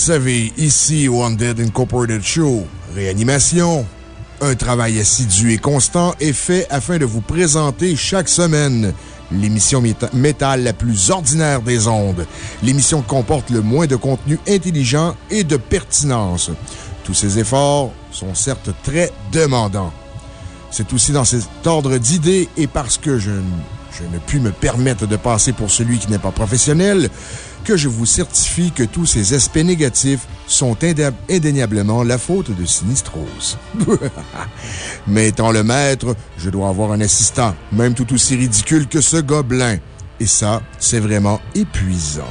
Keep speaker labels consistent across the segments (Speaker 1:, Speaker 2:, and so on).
Speaker 1: savez, ici Undead Incorporated Show, réanimation, un travail assidu et constant est fait afin de vous présenter chaque semaine l'émission métal la plus ordinaire des ondes, l'émission comporte le moins de contenu intelligent et de pertinence. Tous ces efforts sont certes très demandants. C'est aussi dans cet ordre d'idées et parce que je, je ne puis me permettre de passer pour celui qui n'est pas professionnel que je vous certifie que tous ces aspects négatifs sont indéniablement la faute de Sinistrose. Mais étant le maître, je dois avoir un assistant, même tout aussi ridicule que ce gobelin. Et ça, c'est vraiment épuisant.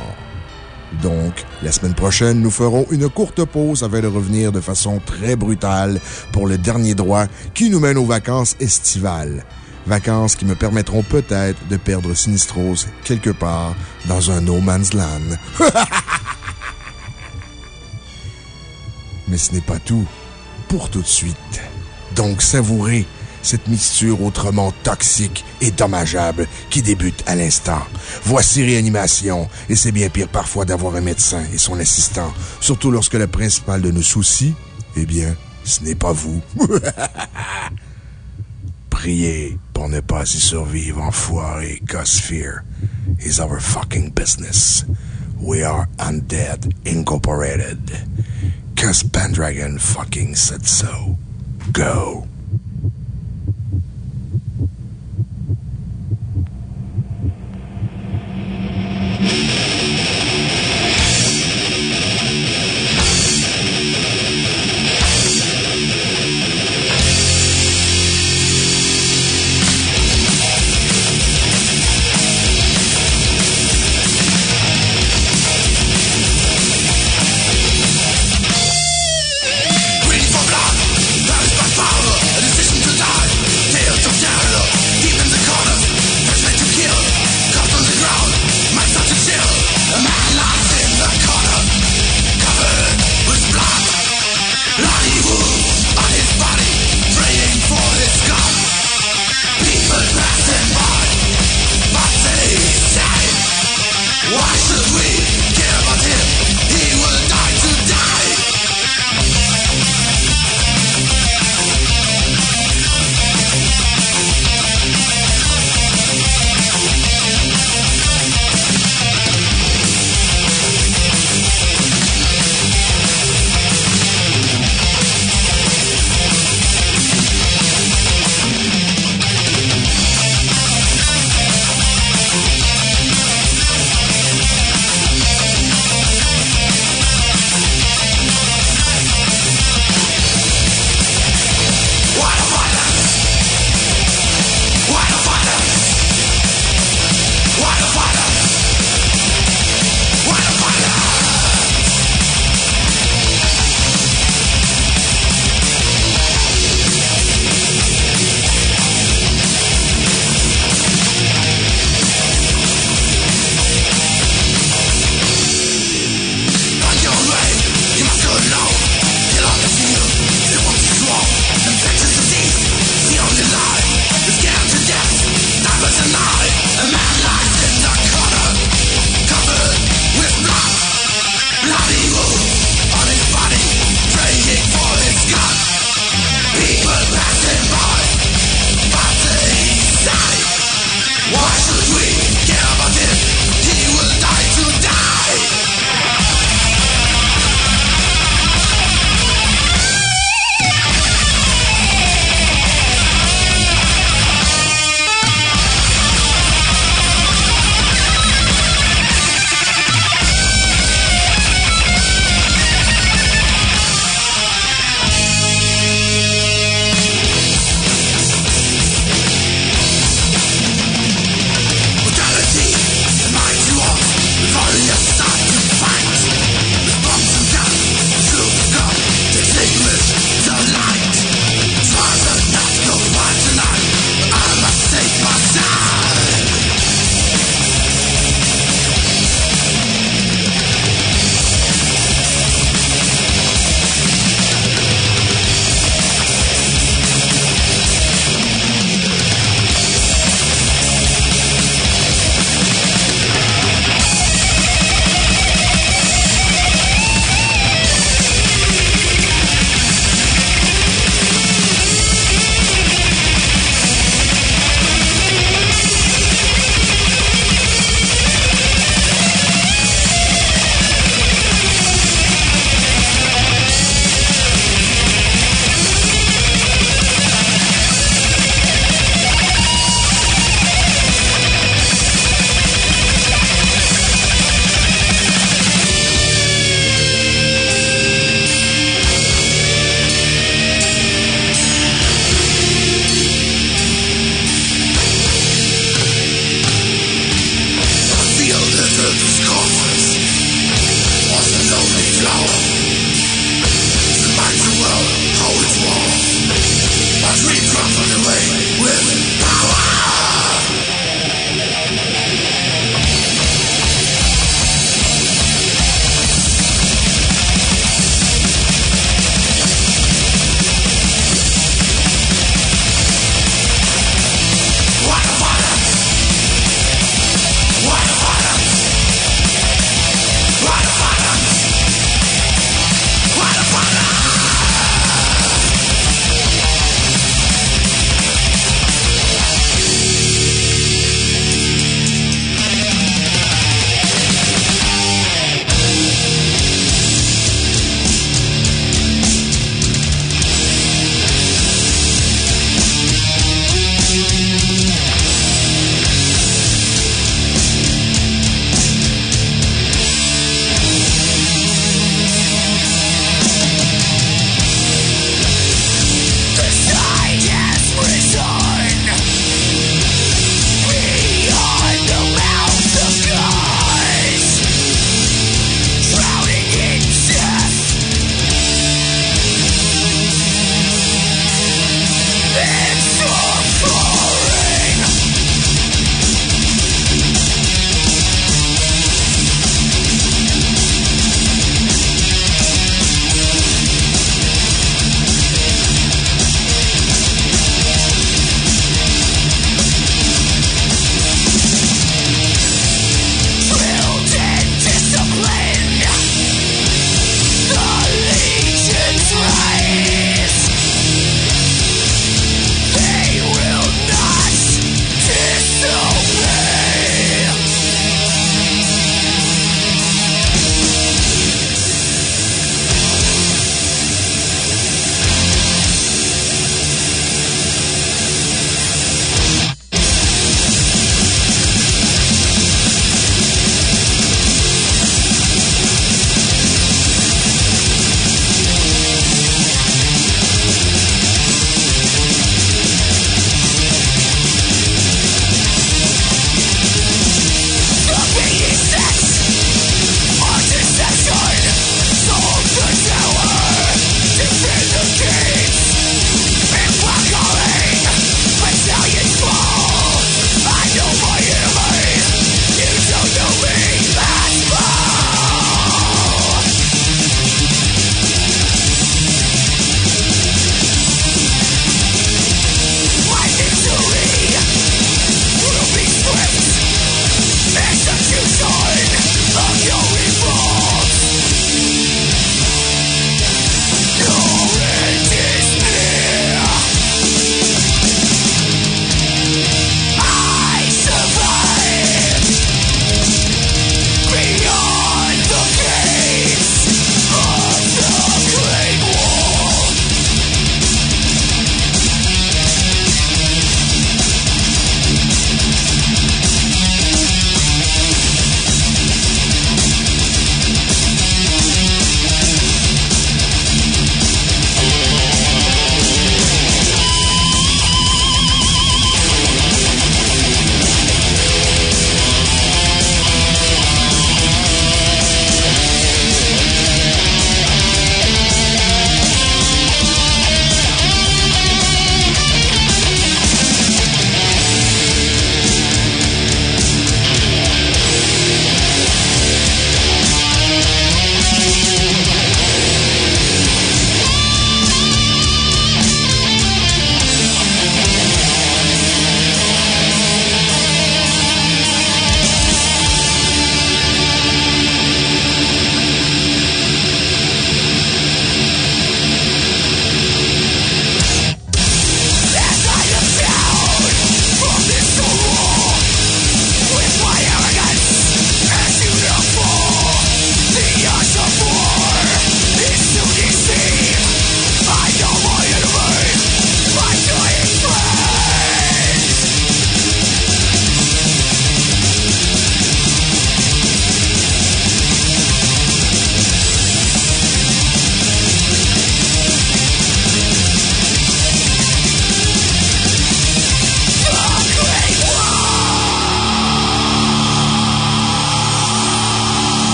Speaker 1: Donc, la semaine prochaine, nous ferons une courte pause avant de revenir de façon très brutale pour le dernier droit qui nous mène aux vacances estivales. Vacances qui me permettront peut-être de perdre Sinistrose quelque part dans un no man's land. Mais ce n'est pas tout. Pour tout de suite. Donc savourez cette mixture autrement toxique et dommageable qui débute à l'instant. Voici Réanimation, et c'est bien pire parfois d'avoir un médecin et son assistant, surtout lorsque le principal de nos soucis, eh bien, ce n'est pas vous. Priez pour ne pas y survivre, enfoiré, fear is our fucking business. We are Undead Incorporated. Cause Pendragon fucking said so. Go.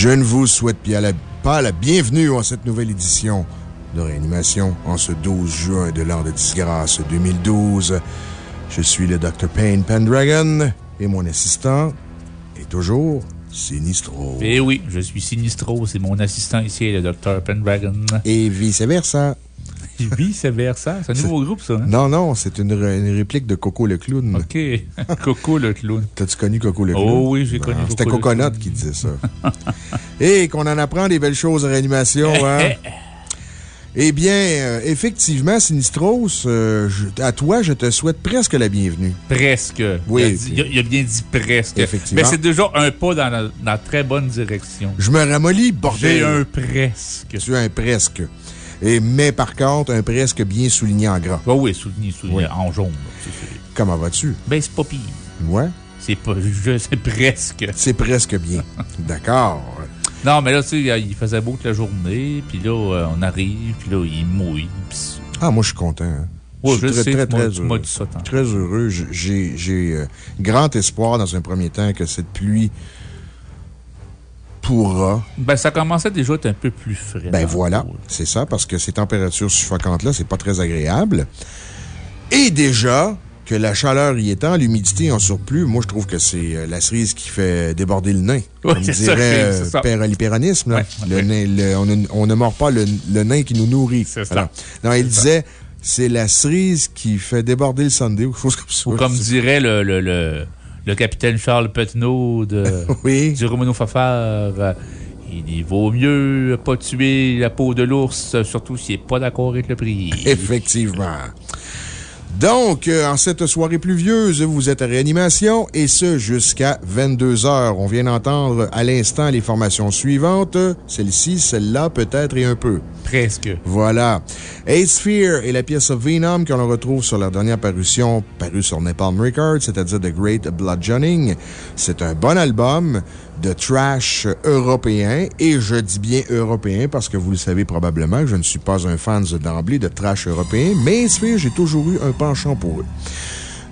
Speaker 1: Je ne vous souhaite pas la bienvenue en cette nouvelle édition de réanimation en ce 12 juin de l'an de disgrâce 2012. Je suis le Dr. Payne Pendragon et mon assistant est toujours Sinistro.
Speaker 2: Eh oui, je suis Sinistro, c'est mon assistant ici, le Dr. Pendragon.
Speaker 1: Et vice-versa.
Speaker 2: Vice-versa. C'est un nouveau groupe, ça. Hein?
Speaker 1: Non, non, c'est une, réplique de Coco le Clown.
Speaker 2: OK. Coco le Clown.
Speaker 1: T'as-tu connu Coco le Clown?
Speaker 2: Oh oui, j'ai connu
Speaker 1: C'était Coconut qui disait ça. Et qu'on en apprend des belles choses en réanimation, hein? Eh bien, euh, effectivement, Sinistros, euh, à toi, je te souhaite presque la bienvenue.
Speaker 2: Presque.
Speaker 1: Oui.
Speaker 2: Il a, bien dit presque.
Speaker 1: Effectivement.
Speaker 2: Mais c'est déjà un pas dans la, dans très bonne direction.
Speaker 1: Je me ramollis, bordel.
Speaker 2: J'ai un presque.
Speaker 1: Tu as un presque. Et, mais par contre, un presque bien souligné en gras.
Speaker 2: Oh oui, souligné, souligné en jaune.
Speaker 1: Comment vas-tu?
Speaker 2: Ben, c'est pas pire.
Speaker 1: Ouais.
Speaker 2: C'est presque.
Speaker 1: C'est presque bien. D'accord.
Speaker 2: Non, mais là, tu sais, il faisait beau toute la journée, puis là, euh, on arrive, puis là, il mouille.
Speaker 1: Ah, moi, je suis content. Hein.
Speaker 2: je suis
Speaker 1: très,
Speaker 2: sais,
Speaker 1: très, très,
Speaker 2: heureux.
Speaker 1: Très heureux. J'ai euh, grand espoir dans un premier temps que cette pluie pourra.
Speaker 2: Ben, ça commençait déjà à être un peu plus frais.
Speaker 1: Ben voilà, c'est ça, parce que ces températures suffocantes-là, c'est pas très agréable. Et déjà, que la chaleur y étant, l'humidité en surplus, moi, je trouve que c'est euh, la cerise qui fait déborder le nain.
Speaker 2: Oui, comme dirait ça,
Speaker 1: l'hypéronisme. on, ne mord pas le, nain qui nous nourrit.
Speaker 2: C'est ça.
Speaker 1: Non, il disait, c'est la cerise qui fait déborder le sundae ou chose comme ça.
Speaker 2: Ou comme dirait le, le, le, capitaine Charles Petneau de,
Speaker 1: oui.
Speaker 2: du Romano Fafard. Euh, il vaut mieux pas tuer la peau de l'ours, surtout s'il n'est pas d'accord avec le prix.
Speaker 1: Effectivement. Donc, euh, en cette soirée pluvieuse, vous êtes à réanimation et ce jusqu'à 22 heures. On vient d'entendre à l'instant les formations suivantes. Celle-ci, celle-là, peut-être et un peu.
Speaker 2: Presque.
Speaker 1: Voilà. Ace Fear et la pièce Venom que l'on retrouve sur leur dernière parution, parue sur Napalm Records, c'est-à-dire The Great Bludgeoning. C'est un bon album de trash européen. Et je dis bien européen parce que vous le savez probablement, je ne suis pas un fan d'emblée de trash européen, mais j'ai toujours eu un penchant pour eux.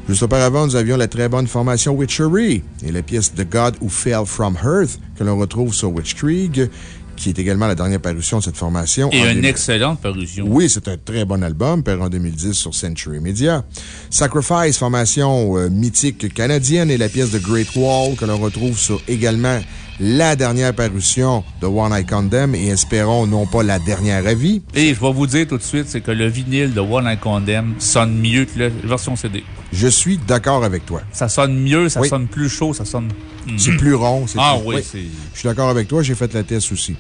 Speaker 1: Juste auparavant, nous avions la très bonne formation Witchery et la pièce The God Who Fell From Earth que l'on retrouve sur Witchkrieg qui est également la dernière parution de cette formation.
Speaker 2: Et une excellente parution.
Speaker 1: Oui, c'est un très bon album, paru en 2010 sur Century Media. Sacrifice, formation euh, mythique canadienne, et la pièce de Great Wall que l'on retrouve sur également la dernière parution de One I Condemn et espérons non pas la dernière avis.
Speaker 2: Et je vais vous dire tout de suite, c'est que le vinyle de One I Condemn sonne mieux que la version CD.
Speaker 1: Je suis d'accord avec toi.
Speaker 2: Ça sonne mieux, ça sonne plus chaud, ça sonne.
Speaker 1: C'est plus rond.
Speaker 2: Ah oui,
Speaker 1: c'est. Je suis d'accord avec toi, j'ai fait la test aussi.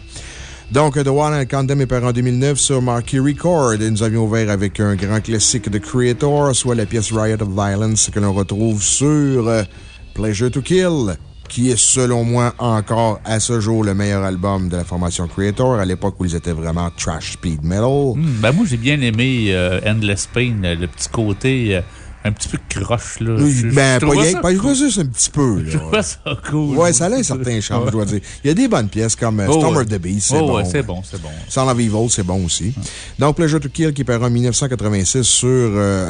Speaker 1: Donc, The One I Condemn est paru en 2009 sur Marquee Record et nous avions ouvert avec un grand classique de Creator, soit la pièce Riot of Violence que l'on retrouve sur euh, Pleasure to Kill qui est selon moi encore à ce jour le meilleur album de la formation Creator, à l'époque où ils étaient vraiment trash speed metal.
Speaker 2: Hmm, ben moi, j'ai bien aimé euh, Endless Pain, le petit côté. Euh, un petit peu croche, là.
Speaker 1: ben, pas, pas, juste un petit peu, là.
Speaker 2: Je ça cool.
Speaker 1: Ouais, ça a un certain charme, je dois dire. Il y a des bonnes pièces comme euh, oh, Storm of the Beast, c'est
Speaker 2: oh,
Speaker 1: bon.
Speaker 2: Ouais, c'est bon, c'est bon.
Speaker 1: Sound of Evil, c'est bon aussi. Donc, Pleasure to Kill, qui paraît en 1986 sur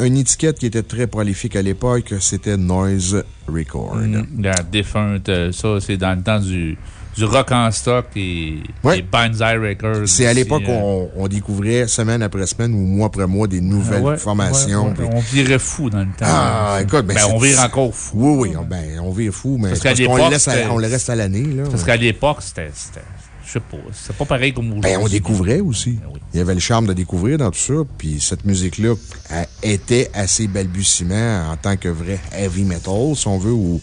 Speaker 1: une étiquette qui était très prolifique à l'époque, c'était Noise Record. Mm,
Speaker 2: la défunte, euh, ça, c'est dans le temps du, du rock en stock et,
Speaker 1: ouais.
Speaker 2: Banzai Records.
Speaker 1: C'est à l'époque où euh. on, découvrait semaine après semaine ou mois après mois des nouvelles formations.
Speaker 2: on virait fou dans le temps.
Speaker 1: Ah, écoute, ben,
Speaker 2: ben on vire encore fou.
Speaker 1: Oui, oui, on, ben, on vire fou, mais parce, parce qu'on le, on le reste à l'année.
Speaker 2: Parce qu'à l'époque, c'était je sais pas. C'est pas pareil comme
Speaker 1: aujourd'hui. Ben, on découvrait aussi. Ben Il y avait le charme de découvrir dans tout ça. Puis cette musique-là était assez balbutiement en tant que vrai heavy metal, si on veut, ou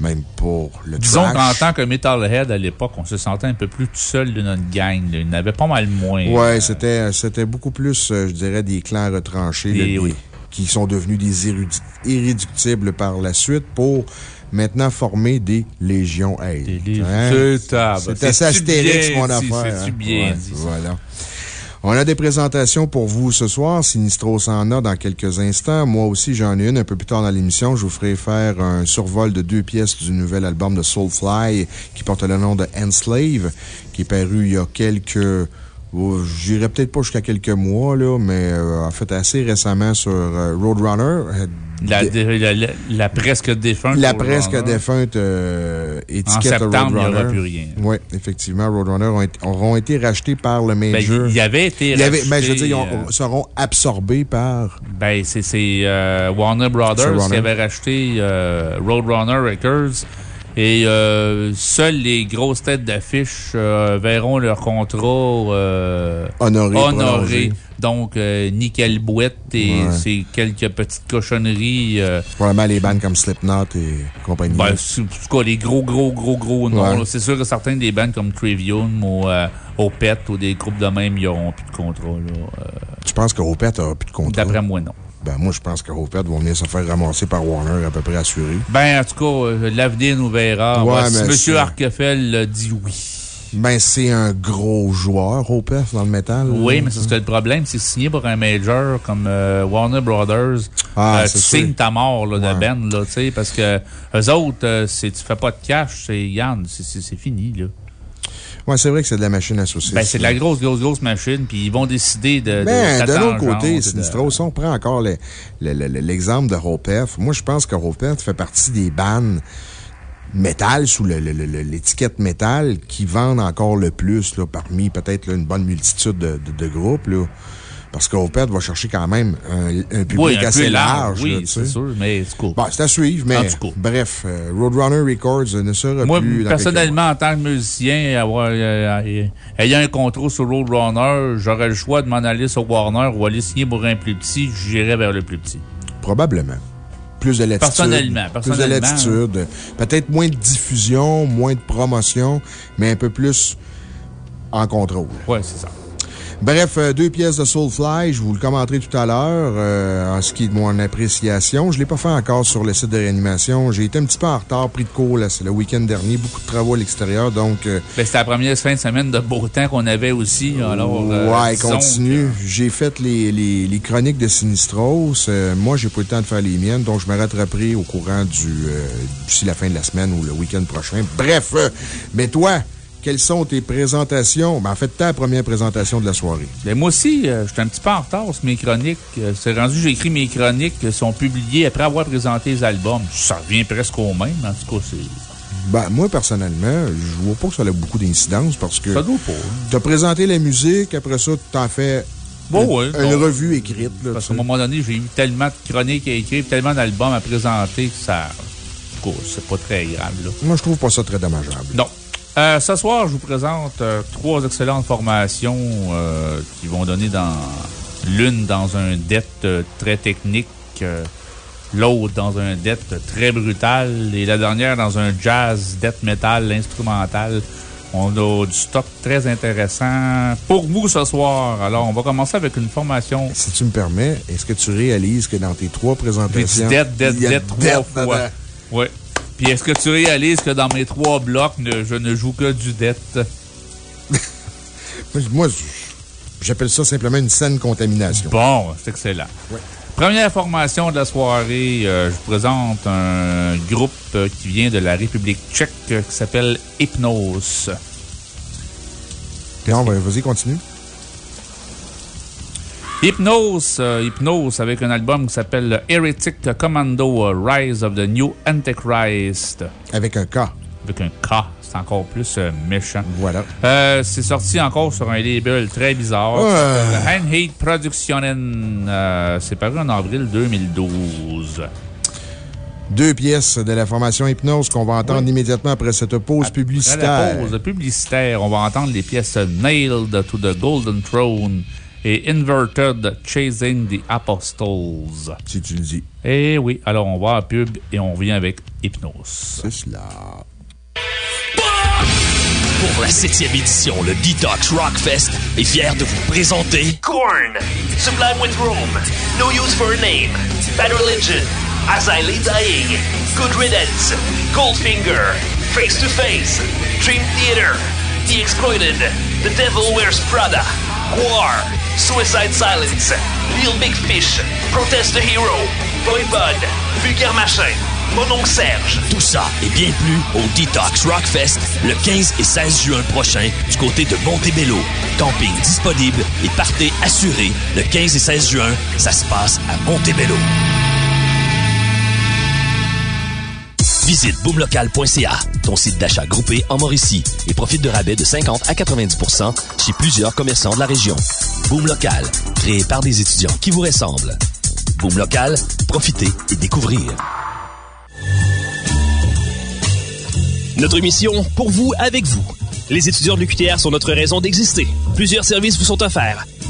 Speaker 1: même pour le
Speaker 2: Disons qu'en tant que Metalhead à l'époque, on se sentait un peu plus tout seul de notre gang. Il y en avait pas mal moins.
Speaker 1: Ouais, c'était c'était beaucoup plus, euh, je dirais, des clans retranchés. Qui sont devenus des irréductibles par la suite pour maintenant former des légions
Speaker 2: Des hein?
Speaker 1: C'est assez astérix, mon affaire.
Speaker 2: C'est hein? bien dit.
Speaker 1: Voilà. On a des présentations pour vous ce soir. Sinistros en a dans quelques instants. Moi aussi, j'en ai une un peu plus tard dans l'émission. Je vous ferai faire un survol de deux pièces du nouvel album de Soulfly qui porte le nom de Enslave, qui est paru il y a quelques j'irai peut-être pas jusqu'à quelques mois, là, mais en fait, assez récemment sur Roadrunner.
Speaker 2: La, la, presque défunte.
Speaker 1: La presque défunte étiquette
Speaker 2: en septembre, il n'y aura plus rien.
Speaker 1: Oui, effectivement, Roadrunner auront été rachetés par le ben, major.
Speaker 2: il y avait été racheté.
Speaker 1: Ben, je veux dire, ils seront absorbés par.
Speaker 2: Ben, c'est Warner Brothers qui avait racheté Roadrunner Records. Et euh, seules les grosses têtes d'affiche euh, verront leur contrat euh,
Speaker 1: honoré.
Speaker 2: Donc, nickel bouette et c'est quelques petites cochonneries.
Speaker 1: Probablement les bandes comme Slipknot et compagnie.
Speaker 2: Ben, en tout cas, les gros, gros, gros, gros noms. C'est sûr que certains des bandes comme Trivium ou Opet ou des groupes de même, ils n'auront plus de contrat.
Speaker 1: tu penses que Opet n'aura plus de contrat?
Speaker 2: D'après moi, non.
Speaker 1: Ben, moi, je pense que Hopet va venir se faire ramasser par Warner à peu près assuré.
Speaker 2: Ben, en tout cas, euh, l'avenir nous verra. Ouais, si M. Arkefel dit oui.
Speaker 1: Ben, c'est un gros joueur, Hopet, dans le métal.
Speaker 2: Oui, mais c'est ce que le problème, c'est signé pour un major comme euh, Warner Brothers.
Speaker 1: Ah,
Speaker 2: euh, tu signes ta mort là, de Ben, là, tu sais, parce que eux autres, si tu fais pas de cash, c'est Yann, c'est fini, là.
Speaker 1: C'est vrai que c'est de la machine à saucisses.
Speaker 2: Ben, c'est de la grosse, grosse, grosse machine, puis ils vont décider de.
Speaker 1: Mais d'un autre côté, Sinistro, si on prend encore l'exemple de Ropef, moi, je pense que Ropef fait partie des bannes métal, sous l'étiquette métal, qui vendent encore le plus, là, parmi peut-être une bonne multitude de, de, de groupes, là. Parce qu'Opet va chercher quand même un, public assez large.
Speaker 2: Oui, c'est sûr, mais c'est cool.
Speaker 1: Bon, c'est à suivre, mais bref, euh, Roadrunner Records ne sera
Speaker 2: Moi,
Speaker 1: plus.
Speaker 2: Moi, personnellement, en tant que musicien, avoir, euh, ayant un contrôle sur Roadrunner, j'aurais le choix de m'en aller sur Warner ou aller signer pour un plus petit, j'irais vers le plus petit.
Speaker 1: Probablement plus de latitude.
Speaker 2: Personnellement, personnellement.
Speaker 1: Plus de latitude. Peut-être moins de diffusion, moins de promotion, mais un peu plus en contrôle.
Speaker 2: Oui, c'est ça.
Speaker 1: Bref, euh, deux pièces de Soulfly, je vous le commenterai tout à l'heure euh, en ce qui est de mon appréciation. Je ne l'ai pas fait encore sur le site de réanimation. J'ai été un petit peu en retard, pris de cours le week-end dernier, beaucoup de travaux à l'extérieur. donc...
Speaker 2: Euh, ben, C'était la première fin de semaine de beau temps qu'on avait aussi. Alors,
Speaker 1: ouais, continue. J'ai fait les, les, les, chroniques de Sinistros. moi, j'ai pas eu le temps de faire les miennes, donc je me rattraperai au courant du d'ici la fin de la semaine ou le week-end prochain. Bref, mais toi, quelles sont tes présentations? Ben, en fait, ta première présentation de la soirée.
Speaker 2: Ben, moi aussi, euh, je suis un petit peu en retard sur mes chroniques. Euh, c'est rendu, j'ai écrit mes chroniques qui sont publiées après avoir présenté les albums. Ça revient presque au même, en tout cas.
Speaker 1: Ben, moi, personnellement, je vois pas que ça a beaucoup d'incidence parce que.
Speaker 2: Ça doit pas.
Speaker 1: Tu as présenté la musique, après ça, tu t'en fais
Speaker 2: Bon,
Speaker 1: une, une revue écrite. Là,
Speaker 2: Parce qu'à un moment donné, j'ai eu tellement de chroniques à écrire, tellement d'albums à présenter que ça. En tout cas, c'est pas très grave. Là.
Speaker 1: Moi, je trouve pas ça très dommageable.
Speaker 2: Non. Euh, ce soir, je vous présente euh, trois excellentes formations euh, qui vont donner dans l'une dans un dette très technique, l'autre dans un dette très brutal et la dernière dans un jazz death metal instrumental. On a du stock très intéressant pour vous ce soir. Alors, on va commencer avec une formation.
Speaker 1: Si tu me permets, est-ce que tu réalises que dans tes trois présentations.
Speaker 2: Dette, dette, dette, trois fois. Oui. Puis est-ce que tu réalises que dans mes trois blocs, je ne joue que du dette?
Speaker 1: Moi, j'appelle ça simplement une saine contamination.
Speaker 2: Bon, c'est excellent. Première formation de la soirée, euh, je vous présente un groupe euh, qui vient de la République tchèque qui s'appelle Hypnose.
Speaker 1: Bien, vas-y, continue.
Speaker 2: Hypnose, euh, Hypnose avec un album qui s'appelle Heretic Commando euh, Rise of the New Antichrist.
Speaker 1: Avec un K.
Speaker 2: Avec un K, c'est encore plus euh, méchant.
Speaker 1: Voilà.
Speaker 2: c'est sorti encore sur un label très bizarre. Handheld Productionen. c'est paru en avril 2012
Speaker 1: deux pièces de la formation Hypnose qu'on va entendre immédiatement après cette pause publicitaire.
Speaker 2: Après la pause publicitaire, on va entendre les pièces Nailed to the Golden Throne et Inverted Chasing the Apostles.
Speaker 1: Si tu le dis.
Speaker 2: Eh oui, alors on va à pub et on revient avec Hypnose.
Speaker 1: C'est cela.
Speaker 3: Pour la septième édition, le Detox Rockfest est fier de vous présenter
Speaker 4: Korn, Sublime with Rome, No Use for a Name, Bad Religion, As I Lay Dying, Good Riddance, Goldfinger, Face to Face, Dream Theater, The Exploited, The Devil Wears Prada, War, Suicide Silence, Real Big Fish, Protest the Hero, Boy Bud, Vulgaire Machin, mon oncle Serge.
Speaker 3: Tout ça et bien plus au Detox Rockfest le 15 et 16 juin prochain du côté de Montebello. Camping disponible et partez assuré le 15 et 16 juin. Ça se passe à Montebello. Visite boomlocal.ca, ton site d'achat groupé en Mauricie, et profite de rabais de 50 à 90% chez plusieurs commerçants de la région. Boom Local, créé par des étudiants qui vous ressemblent. Boom Local, profitez et découvrez.
Speaker 5: Notre mission, pour vous, avec vous. Les étudiants de l'UQTR sont notre raison d'exister. Plusieurs services vous sont offerts.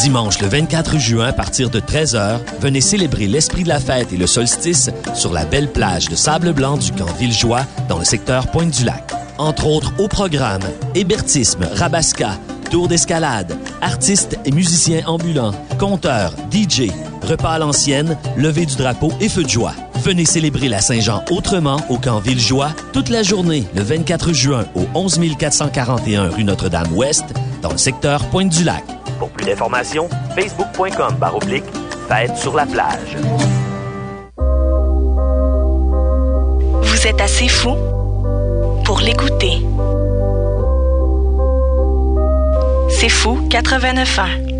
Speaker 3: Dimanche le 24 juin à partir de 13h, venez célébrer l'esprit de la fête et le solstice sur la belle plage de sable blanc du camp Villejoie dans le secteur Pointe-du-Lac. Entre autres au programme, hébertisme, rabasca, tour d'escalade, artistes et musiciens ambulants, conteurs, DJ, repas à l'ancienne, levée du drapeau et feu de joie. Venez célébrer la Saint-Jean autrement au camp Villejoie toute la journée le 24 juin au 11 441 rue Notre-Dame-Ouest dans le secteur Pointe-du-Lac.
Speaker 6: Pour plus d'informations, facebook.com baroblique fête sur la plage.
Speaker 7: Vous êtes assez fou pour l'écouter. C'est fou 89 ans.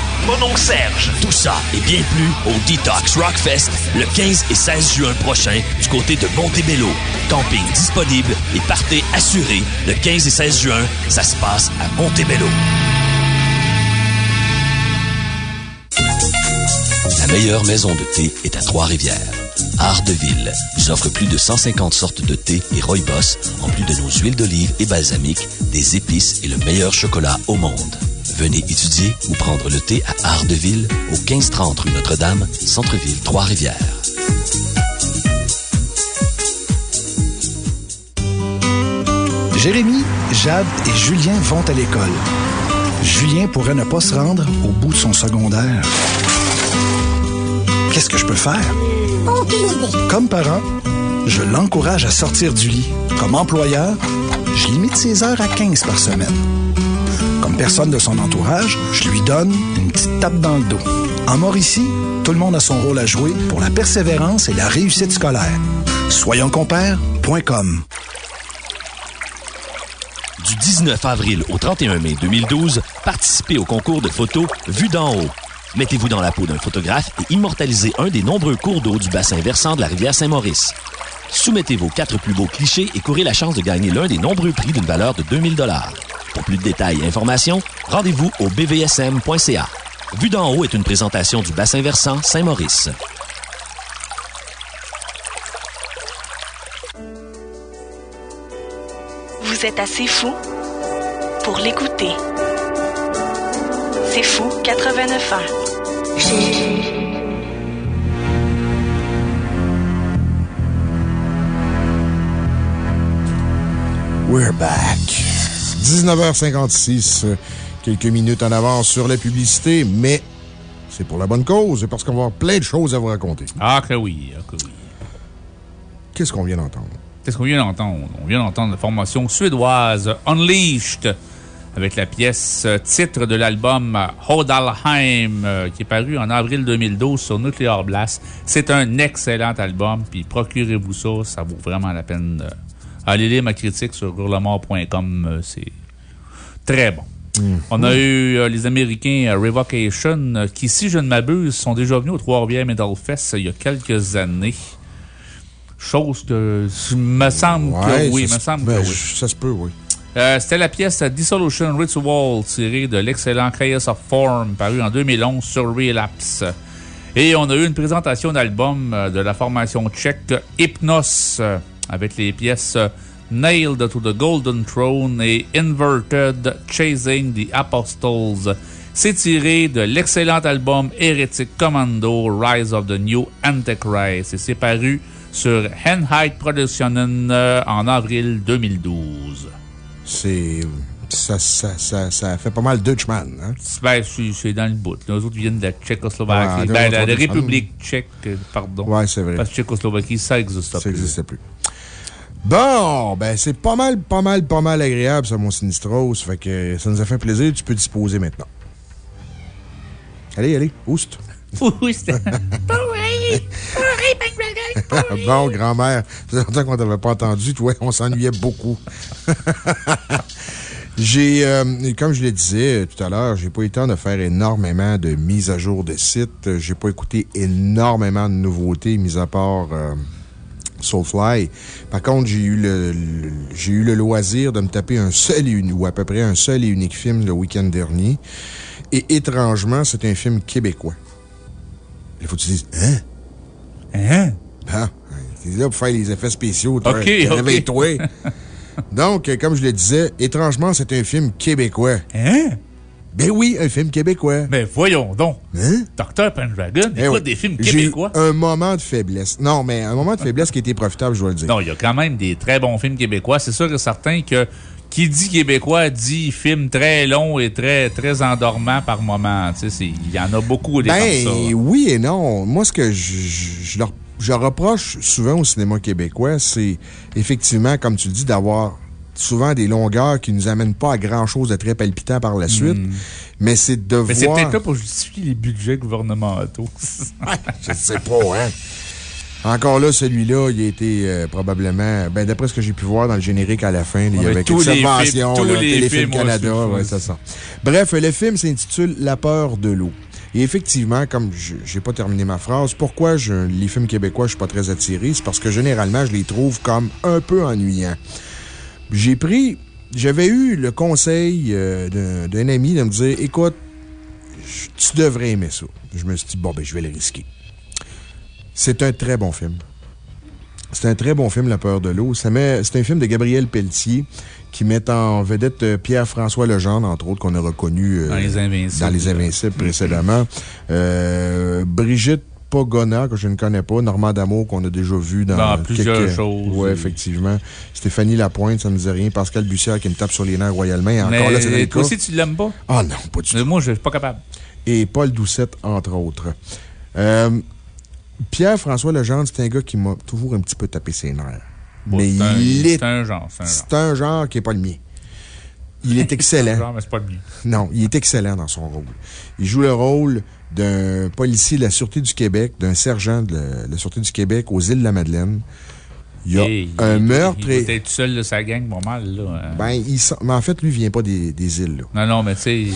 Speaker 4: Mononcle Serge.
Speaker 3: tout ça et bien plus au Detox Rockfest le 15 et 16 juin prochain du côté de Montebello. Camping disponible et partez assuré le 15 et 16 juin. Ça se passe à Montebello. La meilleure maison de thé est à Trois-Rivières. Art de Ville offre plus de 150 sortes de thé et rooibos, en plus de nos huiles d'olive et balsamiques, des épices et le meilleur chocolat au monde. Venez étudier ou prendre le thé à Art de Ville au 1530 rue Notre-Dame, Centre-Ville, Trois-Rivières.
Speaker 8: Jérémy, Jade et Julien vont à l'école. Julien pourrait ne pas se rendre au bout de son secondaire. Qu'est-ce que je peux faire? Comme parent, je l'encourage à sortir du lit. Comme employeur, je limite ses heures à 15 par semaine. Personne de son entourage, je lui donne une petite tape dans le dos. En Mauricie, tout le monde a son rôle à jouer pour la persévérance et la réussite scolaire. Soyonscompères.com
Speaker 3: Du 19 avril au 31 mai 2012, participez au concours de photos Vue d'en haut. Mettez-vous dans la peau d'un photographe et immortalisez un des nombreux cours d'eau du bassin versant de la rivière Saint-Maurice. Soumettez vos quatre plus beaux clichés et courez la chance de gagner l'un des nombreux prix d'une valeur de 2000 Pour plus de détails et informations, rendez-vous au bvsm.ca. Vue d'en haut est une présentation du bassin versant Saint-Maurice.
Speaker 7: Vous êtes assez fou pour l'écouter. C'est fou 89 ans.
Speaker 1: We're back. 19h56, euh, quelques minutes en avance sur la publicité, mais c'est pour la bonne cause et parce qu'on va avoir plein de choses à vous raconter.
Speaker 2: Ah, que oui, ah, que oui.
Speaker 1: Qu'est-ce qu'on vient d'entendre?
Speaker 2: Qu'est-ce qu'on vient d'entendre? On vient d'entendre la formation suédoise Unleashed avec la pièce euh, titre de l'album Hodalheim euh, qui est paru en avril 2012 sur Nuclear Blast. C'est un excellent album, puis procurez-vous ça, ça vaut vraiment la peine. Allez lire ma critique sur hurlemort.com, c'est très bon. On a eu euh, les Américains euh, Revocation, euh, qui, si je ne m'abuse, sont déjà venus au Trois-Rivières Metal Fest euh, il y a quelques années. Chose que. Me semble
Speaker 1: Ouais,
Speaker 2: que oui,
Speaker 1: ça
Speaker 2: me
Speaker 1: se-
Speaker 2: semble
Speaker 1: ben,
Speaker 2: que oui.
Speaker 1: Ça se peut, oui.
Speaker 2: C'était la pièce Dissolution Ritual tirée de l'excellent Chaos of Form paru en 2011 sur Relapse. Et on a eu une présentation d'album de la formation tchèque Hypnos avec les pièces Nailed to the Golden Throne et Inverted Chasing the Apostles. C'est tiré de l'excellent album Heretic Commando Rise of the New Antichrist et c'est paru sur Henheit Productionen euh, en avril 2012.
Speaker 1: C'est. Ça, ça, ça, ça fait pas mal Dutchman, hein?
Speaker 2: Ben, c'est dans le bout. Les autres viennent de la Tchécoslovaquie. Ben, la, République tchèque, euh, pardon.
Speaker 1: Ouais, c'est vrai.
Speaker 2: Parce que Tchécoslovaquie, ça existe
Speaker 1: Ça
Speaker 2: plus.
Speaker 1: n'existait plus. Bon, ben, c'est pas mal, pas mal, pas mal agréable, ça, mon Sinistros. Fait que ça nous a fait plaisir. Tu peux disposer maintenant. Allez, allez, oust.
Speaker 2: Oui, c'était.
Speaker 1: bon, grand-mère, ça fait longtemps qu'on t'avait pas entendu. Toi, on s'ennuyait beaucoup. J'ai, euh, comme je le disais euh, tout à l'heure, j'ai pas eu le temps de faire énormément de mises à jour de sites. J'ai pas écouté énormément de nouveautés, mis à part euh, Soulfly. Par contre, j'ai eu le, le- j'ai eu le loisir de me taper un seul et ou à peu près un seul et unique film le week-end dernier. Et étrangement, c'est un film québécois. Il faut que tu dises, hein?
Speaker 2: Hein?
Speaker 1: Bon, t'es là pour faire les effets spéciaux. toi.
Speaker 2: OK.
Speaker 1: Donc, euh, comme je le disais, étrangement, c'est un film québécois.
Speaker 2: Hein?
Speaker 1: Ben oui, un film québécois.
Speaker 2: Ben, voyons donc.
Speaker 1: Hein?
Speaker 2: Dr. Pendragon
Speaker 1: Eh
Speaker 2: écoute
Speaker 1: oui.
Speaker 2: des films québécois.
Speaker 1: un moment de faiblesse. Non, mais un moment de faiblesse qui était profitable, je dois le dire.
Speaker 2: Non, il y a quand même des très bons films québécois. C'est sûr et certain que qui dit québécois dit film très long et très, très endormant par moment. Tu sais, il y en a beaucoup des
Speaker 1: Ben
Speaker 2: comme ça.
Speaker 1: oui et non. Moi, ce que je, je- leur, je reproche souvent au cinéma québécois, c'est effectivement, comme tu le dis, d'avoir souvent des longueurs qui nous amènent pas à grand-chose de très palpitant par la suite.
Speaker 2: Hmm.
Speaker 1: Mais c'est de
Speaker 2: Mais c'est peut-être là pour justifier les budgets gouvernementaux.
Speaker 1: Je sais pas, hein. Encore là, celui-là, il a été euh, probablement, ben, d'après ce que j'ai pu voir dans le générique à la fin, il y avait quelques
Speaker 2: les
Speaker 1: subventions,
Speaker 2: tous
Speaker 1: là,
Speaker 2: les
Speaker 1: Téléfilm
Speaker 2: films,
Speaker 1: Canada, ouais, ça. Bref, le film s'intitule La peur de l'eau. Et effectivement, comme je j'ai pas terminé ma phrase, pourquoi je, les films québécois, je suis pas très attiré, c'est parce que généralement, je les trouve comme un peu ennuyants. J'ai pris, j'avais eu le conseil euh, d'un- ami de me dire, écoute, tu devrais aimer ça. Je me suis dit, bon, ben, je vais le risquer. C'est un très bon film. C'est un très bon film, La peur de l'eau. C'est un film de Gabriel Pelletier qui met en vedette euh, Pierre-François Legendre, entre autres, qu'on a reconnu euh,
Speaker 2: Dans Les Invincibles.
Speaker 1: dans Les Invincibles précédemment. Euh, Brigitte Pogona, que je ne connais pas. Normand D'Amour, qu'on a déjà vu dans,
Speaker 2: Dans plusieurs
Speaker 1: quelques-
Speaker 2: choses.
Speaker 1: Oui, effectivement. Stéphanie Lapointe, ça ne me dit rien. Pascal Bussière qui me tape sur les nerfs royalement. Et encore là, c'est
Speaker 2: toi aussi, tu l'aimes pas?
Speaker 1: Ah non, pas du tout.
Speaker 2: Moi, je suis pas capable.
Speaker 1: Et Paul Doucette, entre autres. Euh, Pierre-François Legendre, c'est un gars qui m'a toujours un petit peu tapé ses nerfs.
Speaker 2: Bon,
Speaker 1: mais
Speaker 2: un-
Speaker 1: il est.
Speaker 2: c'est un genre, c'est un genre.
Speaker 1: C'est un genre qui n'est pas le mien. Il est
Speaker 2: C'est un
Speaker 1: excellent.
Speaker 2: genre, mais c'est pas le mien.
Speaker 1: Non, il est excellent dans son rôle. Il joue le rôle d'un policier de la Sûreté du Québec, d'un sergent de la, la Sûreté du Québec aux îles de la Madeleine. Il y a un
Speaker 2: il-
Speaker 1: meurtre
Speaker 2: Il doit être seul de sa gang, pas mal, là. hein.
Speaker 1: Ben, il mais en fait, lui, il vient pas des, des îles, là.
Speaker 2: Non, non, mais tu sais.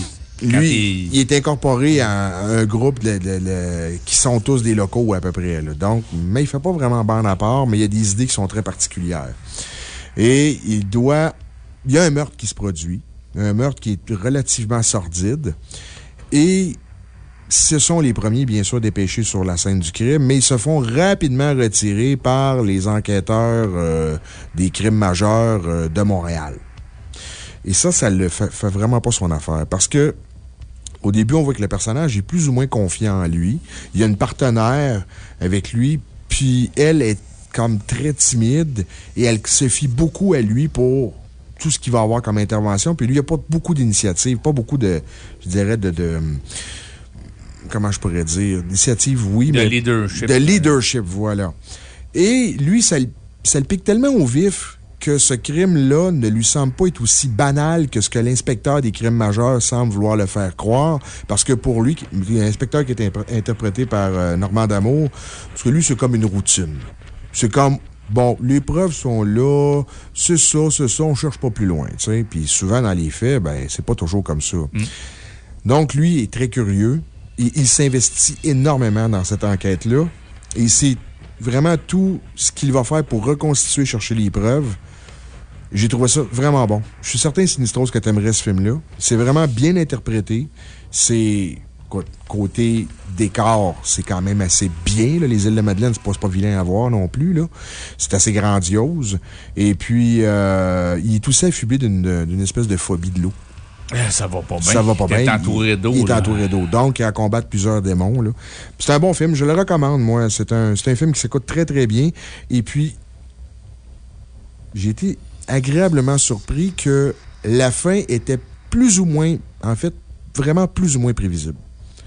Speaker 1: Lui,
Speaker 2: il-
Speaker 1: il est incorporé à un groupe de- de- de- qui sont tous des locaux à peu près. là. Donc, mais il fait pas vraiment bande à part, mais il y a des idées qui sont très particulières. Et il doit. Il y a un meurtre qui se produit. Un meurtre qui est relativement sordide. Et ce sont les premiers, bien sûr, dépêchés sur la scène du crime, mais ils se font rapidement retirer par les enquêteurs euh, des crimes majeurs euh, de Montréal. Et ça, ça ne fait, vraiment pas son affaire. Parce que, au début, on voit que le personnage est plus ou moins confiant en lui. Il y a une partenaire avec lui, puis elle est comme très timide et elle se fie beaucoup à lui pour tout ce qu'il va avoir comme intervention. Puis lui, il n'y a pas beaucoup d'initiatives, pas beaucoup de, je dirais, de comment je pourrais dire, d'initiative, oui,
Speaker 2: De
Speaker 1: mais.
Speaker 2: leadership.
Speaker 1: De leadership, voilà. Et lui, ça, le- ça le pique tellement au vif que ce crime-là ne lui semble pas être aussi banal que ce que l'inspecteur des crimes majeurs semble vouloir le faire croire. Parce que pour lui, l'inspecteur qui est interprété par euh, Normand D'Amour, parce que lui, c'est comme une routine. C'est comme, bon, les preuves sont là, c'est ça, c'est ça, on cherche pas plus loin, tu sais. Puis souvent, dans les faits, ben, c'est pas toujours comme ça. Donc, lui est très curieux il s'investit énormément dans cette enquête-là. Et c'est vraiment tout ce qu'il va faire pour reconstituer, chercher les preuves. J'ai trouvé ça vraiment bon. Je suis certain, Sinistros, que tu aimerais ce film-là. C'est vraiment bien interprété. C'est. Côté décor, c'est quand même assez bien. là. Les îles de Madeleine, c'est pas, pas vilain à voir non plus. C'est assez grandiose. Et puis, euh, il est aussi affublé d'une d'une espèce de phobie de l'eau.
Speaker 2: Eh, Ça va pas bien.
Speaker 1: Ça va pas bien.
Speaker 2: Il est entouré d'eau.
Speaker 1: Il est entouré d'eau. Donc, il a à combattre plusieurs démons. C'est un bon film. Je le recommande, moi. C'est un, un film qui s'écoute très, très bien. Et puis, j'ai été agréablement surpris que la fin était plus ou moins, en fait, vraiment plus ou moins prévisible.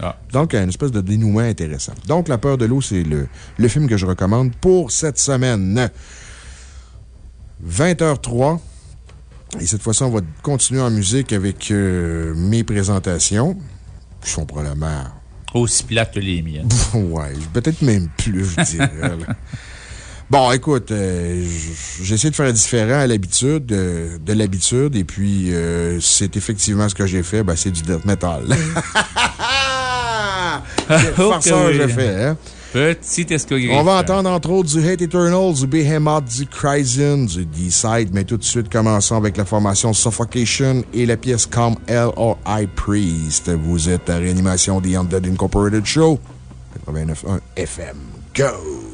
Speaker 2: Ah.
Speaker 1: Donc, une espèce de dénouement intéressant. Donc, La peur de l'eau, c'est le, le film que je recommande pour cette semaine. 20h03. Et cette fois-ci, on va continuer en musique avec euh, mes présentations, qui sont probablement.
Speaker 2: Aussi plates que les miennes.
Speaker 1: ouais, peut-être même plus, je dirais. là. Bon, écoute, euh, j'essaie de faire différent à l'habitude, euh, de l'habitude, et puis euh, c'est effectivement ce que j'ai fait, ben, c'est du death metal. Quel farceur
Speaker 2: Ok.
Speaker 1: j'ai fait, hein?
Speaker 2: Petit escogriffe.
Speaker 1: On va entendre entre autres du Hate Eternal, du Behemoth, du Cryzen, du D-Side, mais tout de suite, commençons avec la formation Suffocation et la pièce Come Hell or I Priest. Vous êtes à Réanimation The Undead Incorporated Show, 89.1 FM. Go!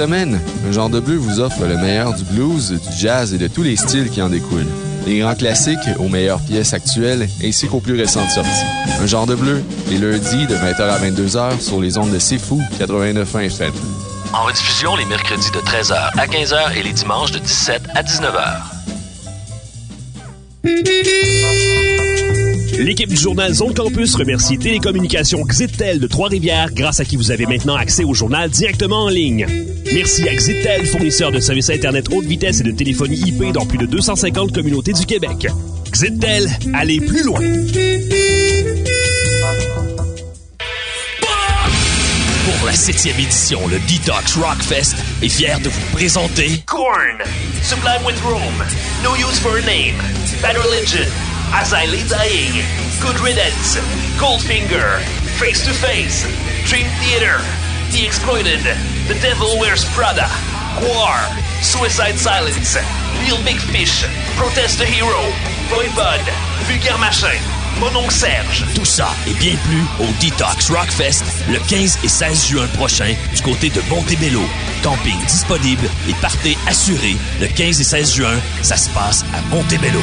Speaker 9: Semaine, un genre de bleu vous offre le meilleur du blues, du jazz et de tous les styles qui en découlent. Les grands classiques aux meilleures pièces actuelles ainsi qu'aux plus récentes sorties. Un genre de bleu, les lundis de 20h à 22h sur les ondes de C'est Fou 89.1 FM.
Speaker 3: En rediffusion les mercredis de 13h à 15h et les dimanches de 17 à 19h.
Speaker 5: L'équipe du journal Zone Campus remercie Télécommunications Xitel de Trois-Rivières, grâce à qui vous avez maintenant accès au journal directement en ligne. Merci à Xitel, fournisseur de services Internet haute vitesse et de téléphonie IP dans plus de 250 communautés du Québec. Xitel, allez plus loin!
Speaker 3: Pour la septième édition, le Detox Rockfest est fier de vous présenter
Speaker 4: Korn, Sublime with Rome, No Use for a Name, Bad Religion, As I Lay Dying, Good Riddance, Goldfinger, Face to Face, Dream Theater, The Exploited, The Devil Wears Prada, War, Suicide Silence, Real Big Fish, Protest the Hero, Voivod, Vulgaire Machin, Mon oncle Serge.
Speaker 3: Tout ça et bien plus au Detox Rockfest le 15 et 16 juin prochain du côté de Montebello. Camping disponible et partez assuré le 15 et 16 juin. Ça se passe à Montebello.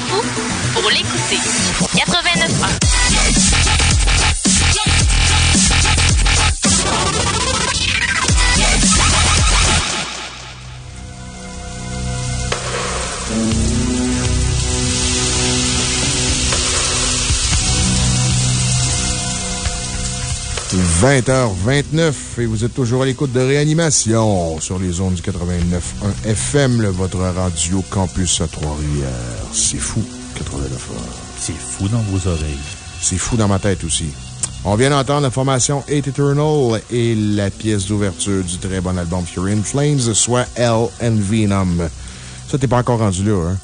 Speaker 7: Fou pour l'écouter. 89
Speaker 1: 20h29 et vous êtes toujours à l'écoute de réanimation sur les ondes du 89.1 FM, le- votre radio campus à Trois-Rivières. C'est fou, 89
Speaker 2: C'est fou dans vos oreilles.
Speaker 1: C'est fou dans ma tête aussi. On vient d'entendre la formation Eight Eternal et la pièce d'ouverture du très bon album Fury in Flames, soit Hell and Venom. Ça, t'es pas encore rendu là, hein?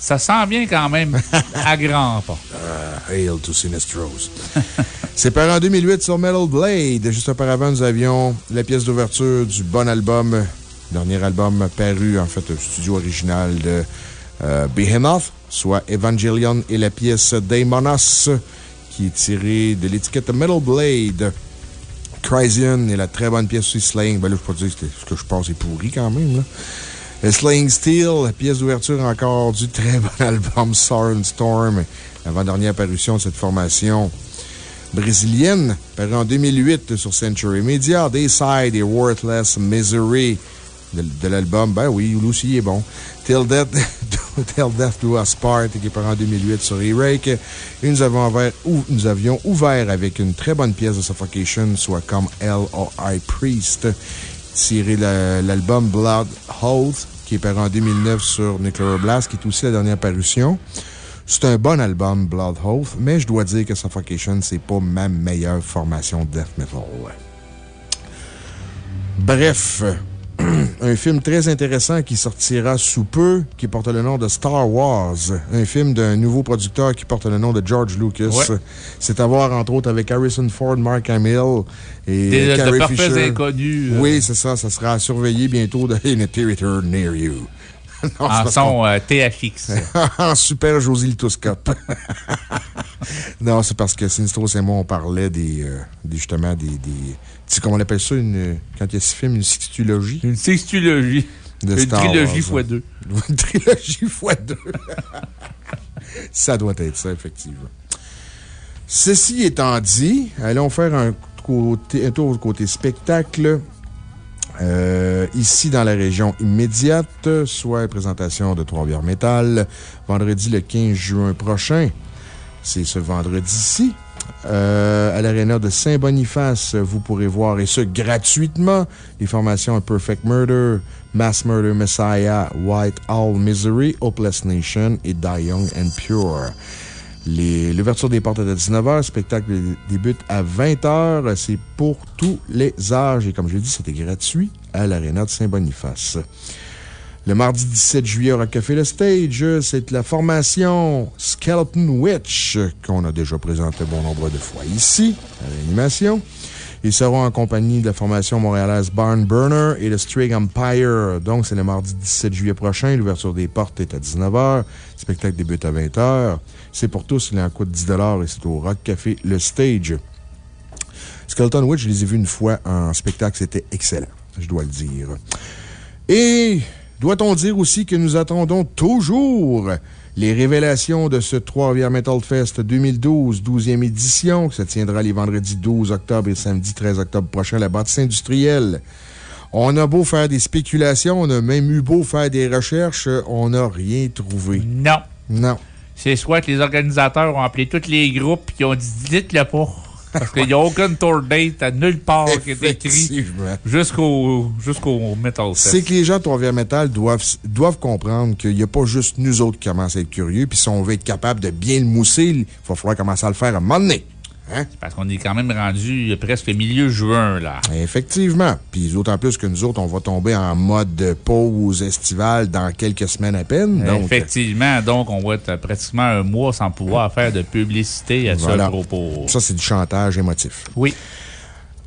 Speaker 2: Ça sent bien quand même à grands pas.
Speaker 1: Ah, Hail to Sinistros. C'est paru en 2008 sur Metal Blade. Juste auparavant, nous avions la pièce d'ouverture du bon album, dernier album paru, en fait, studio original de euh, Behemoth, soit Evangelion et la pièce Daemonos, qui est tirée de l'étiquette Metal Blade. Chrysian et la très bonne pièce aussi Slaying. Ben là, je peux dire que ce que je pense est pourri quand même. Le Slaying Steel, pièce d'ouverture encore du très bon album Soren Storm, l'avant-dernière parution de cette formation brésilienne, paru en 2008 sur Century Media, Dayside et Worthless Misery de, l'album. Ben oui, lui aussi est bon. Till Death, Till Death Do Us Part, qui est paru en 2008 sur E-Rake. Et nous, avions ouvert avec une très bonne pièce de Suffocation, soit comme L or High Priest, tiré la- l'album Blood Oath, qui est paru en 2009 sur Nuclear Blast, qui est aussi la dernière parution. C'est un bon album, Blood mais je dois dire que Suffocation, c'est pas ma meilleure formation de death metal. Bref, un film très intéressant qui sortira sous peu, qui porte le nom de Star Wars. Un film d'un nouveau producteur qui porte le nom de George Lucas.
Speaker 2: Ouais.
Speaker 1: C'est à voir, entre autres, avec Harrison Ford, Mark Hamill et
Speaker 2: Des- de
Speaker 1: Carrie
Speaker 2: parfaits
Speaker 1: Fisher.
Speaker 2: inconnus, euh.
Speaker 1: Oui, c'est ça. Ça sera à surveiller bientôt dans In a Theater Near You. Non,
Speaker 2: En son euh, TFX.
Speaker 1: en super Josie Litoscope. non, c'est parce que Sinistros et moi, on parlait des, euh, des- justement des, des. Tu sais comment on appelle ça une, quand il y a six films, une sextulogie?
Speaker 2: Une sextulogie.
Speaker 1: De
Speaker 2: Une
Speaker 1: Star
Speaker 2: trilogie
Speaker 1: Wars,
Speaker 2: fois
Speaker 1: hein.
Speaker 2: deux.
Speaker 1: Une trilogie fois deux. ça doit être ça, effectivement. Ceci étant dit, allons faire un, côté, un tour du côté spectacle. Euh, ici, dans la région immédiate, soit présentation de Trois-Bières Métal, vendredi le 15 juin prochain. C'est ce vendredi-ci. euh, à l'Arena de Saint-Boniface, vous pourrez voir, et ce gratuitement, les formations Perfect Murder, Mass Murder Messiah, White Owl Misery, Hopeless Nation et Die Young and Pure. L'ouverture des portes est à 19h. Le spectacle débute à 20h. C'est pour tous les âges. Et comme je l'ai dit, c'était gratuit à l'Arena de Saint-Boniface. Le mardi 17 juillet au Café Le Stage, c'est la formation Skeleton Witch qu'on a déjà présenté bon nombre de fois ici, à l'animation. Ils seront en compagnie de la formation montréalaise Barn Burner et le String Empire. Donc, c'est le mardi 17 juillet prochain. L'ouverture des portes est à 19h. Le spectacle débute à 20h. C'est pour tous, il en coûte 10 et c'est au Rock Café Le Stage. Skeleton Witch, je les ai vus une fois en spectacle. C'était excellent, je dois le dire. Et doit-on dire aussi que nous attendons toujours les révélations de ce Trois-Rivières Metal Fest 2012, 12e édition, qui se tiendra les vendredis 12 octobre et samedi 13 octobre prochain à la bâtisse industrielle. On a beau faire des spéculations, on a même eu beau faire des recherches, on n'a rien trouvé.
Speaker 2: Non.
Speaker 1: Non.
Speaker 2: C'est soit que les organisateurs ont appelé tous les groupes et ont dit dites-le pas. Parce qu'il n'y a aucun tour date à nulle part qui est écrit jusqu'au jusqu'au Metal.
Speaker 1: C'est que les gens de Trois-Rivières Metal doivent, doivent comprendre qu'il n'y a pas juste nous autres qui commencent à être curieux. Puis si on veut être capable de bien le mousser, il va falloir commencer à le faire à un moment donné. Hein?
Speaker 2: Parce qu'on est quand même rendu presque milieu juin, là.
Speaker 1: Effectivement. Puis d'autant plus que nous autres, on va tomber en mode pause estivale dans quelques semaines à peine.
Speaker 2: Effectivement. Donc, on va être pratiquement un mois sans pouvoir faire de publicité à ce propos.
Speaker 1: Ça, c'est du chantage émotif.
Speaker 2: Oui.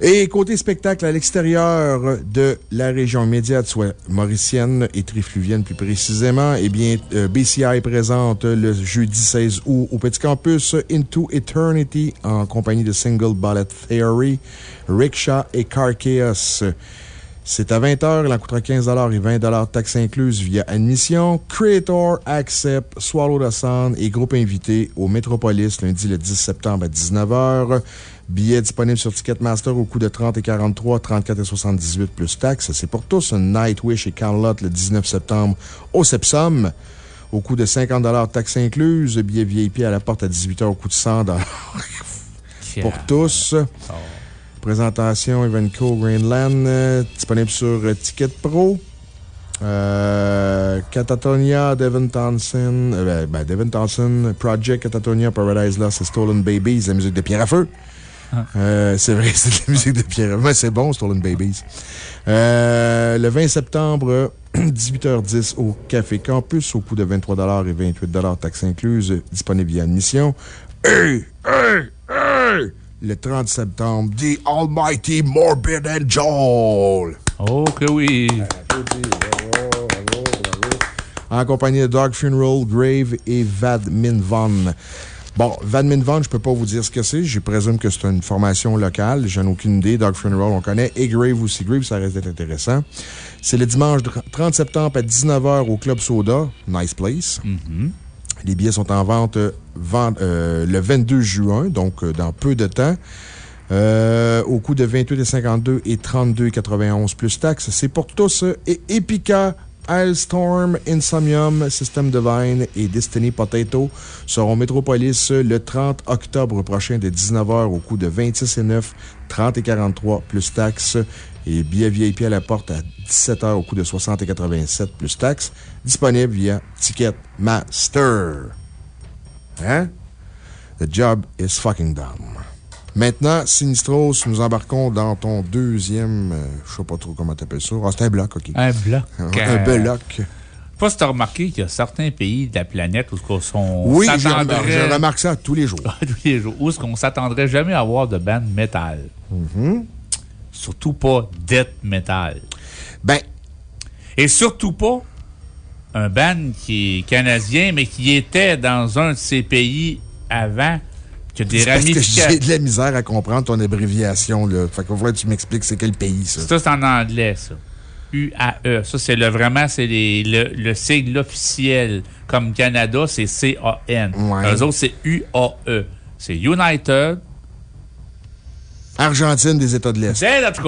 Speaker 1: Et côté spectacle, à l'extérieur de la région immédiate, soit mauricienne et trifluvienne plus précisément, eh bien, euh, BCI présente le jeudi 16 août au Petit Campus Into Eternity en compagnie de Single Bullet Theory, Rickshaw et Car Chaos. C'est à 20h, il en coûtera 15 et 20 taxes incluses via admission. Creator, Accept, Swallow the Sun et groupe invité au Metropolis lundi le 10 septembre à 19h. Billets disponibles sur Ticketmaster au coût de 30 et 43, 34 et 78 plus taxes. C'est pour tous un Nightwish et Carlotte le 19 septembre au Sepsum. Au coût de 50 taxes incluses. Billet VIP à la porte à 18h au coût de 100 pour tous. Oh. Présentation Evenco Greenland, euh, disponible sur Ticket Pro. Euh, Catatonia, Devin Thompson, euh, ben, Devin Thompson, Project Catatonia, Paradise Lost et Stolen Babies, la musique de Pierre à Feu. Euh, c'est vrai, c'est de la musique de Pierre. Mais c'est bon, Stolen Babies. Euh, le 20 septembre, 18h10 au Café Campus, au coût de 23 et 28 taxes incluses, disponible via admission. Et, Le 30 septembre, The Almighty Morbid Angel.
Speaker 2: Oh, que oui!
Speaker 1: En compagnie de Dog Funeral, Grave et Vad Min Von. Bon, Van Van, je peux pas vous dire ce que c'est. Je présume que c'est une formation locale. J'en ai aucune idée. Dog Funeral, on connaît. Et Grave aussi. Grave, ça reste d'être intéressant. C'est le dimanche 30 septembre à 19h au Club Soda. Nice place.
Speaker 2: Mm-hmm.
Speaker 1: Les billets sont en vente euh, euh, le 22 juin, donc euh, dans peu de temps. au coût de 28,52 et 32,91 plus taxes. C'est pour tous. Et Epica Storm, Insomnium, System Divine et Destiny Potato seront Métropolis le 30 octobre prochain de 19h au coût de 26,9, 30 et 43 plus taxes et billets VIP à la porte à 17h au coût de 60 et 87 plus taxes, disponible via Ticketmaster. Hein? The job is fucking done. Maintenant, Sinistros, nous embarquons dans ton deuxième, euh, je sais pas trop comment t'appelles ça. Ah, c'est un bloc, OK.
Speaker 2: Un bloc.
Speaker 1: un bloc.
Speaker 2: Pas si t'as remarqué qu'il y a certains pays de la planète où ce sont.
Speaker 1: Oui, je remarque ça tous les jours.
Speaker 2: tous les jours. Où qu'on s'attendrait jamais à avoir de band metal.
Speaker 1: Mm-hmm.
Speaker 2: Surtout pas death metal.
Speaker 1: Ben.
Speaker 2: Et surtout pas un band qui est canadien, mais qui était dans un de ces pays avant que des ramifications.
Speaker 1: J'ai de la misère à comprendre ton abréviation, là. Fait que que tu m'expliques c'est quel pays, ça.
Speaker 2: Ça, c'est en anglais, ça. UAE. Ça, c'est le, vraiment, c'est le, le sigle officiel. Comme Canada, c'est CAN.
Speaker 1: Ouais.
Speaker 2: Eux autres, c'est UAE. C'est United
Speaker 1: Argentine des États de l'Est.
Speaker 2: C'est là, tu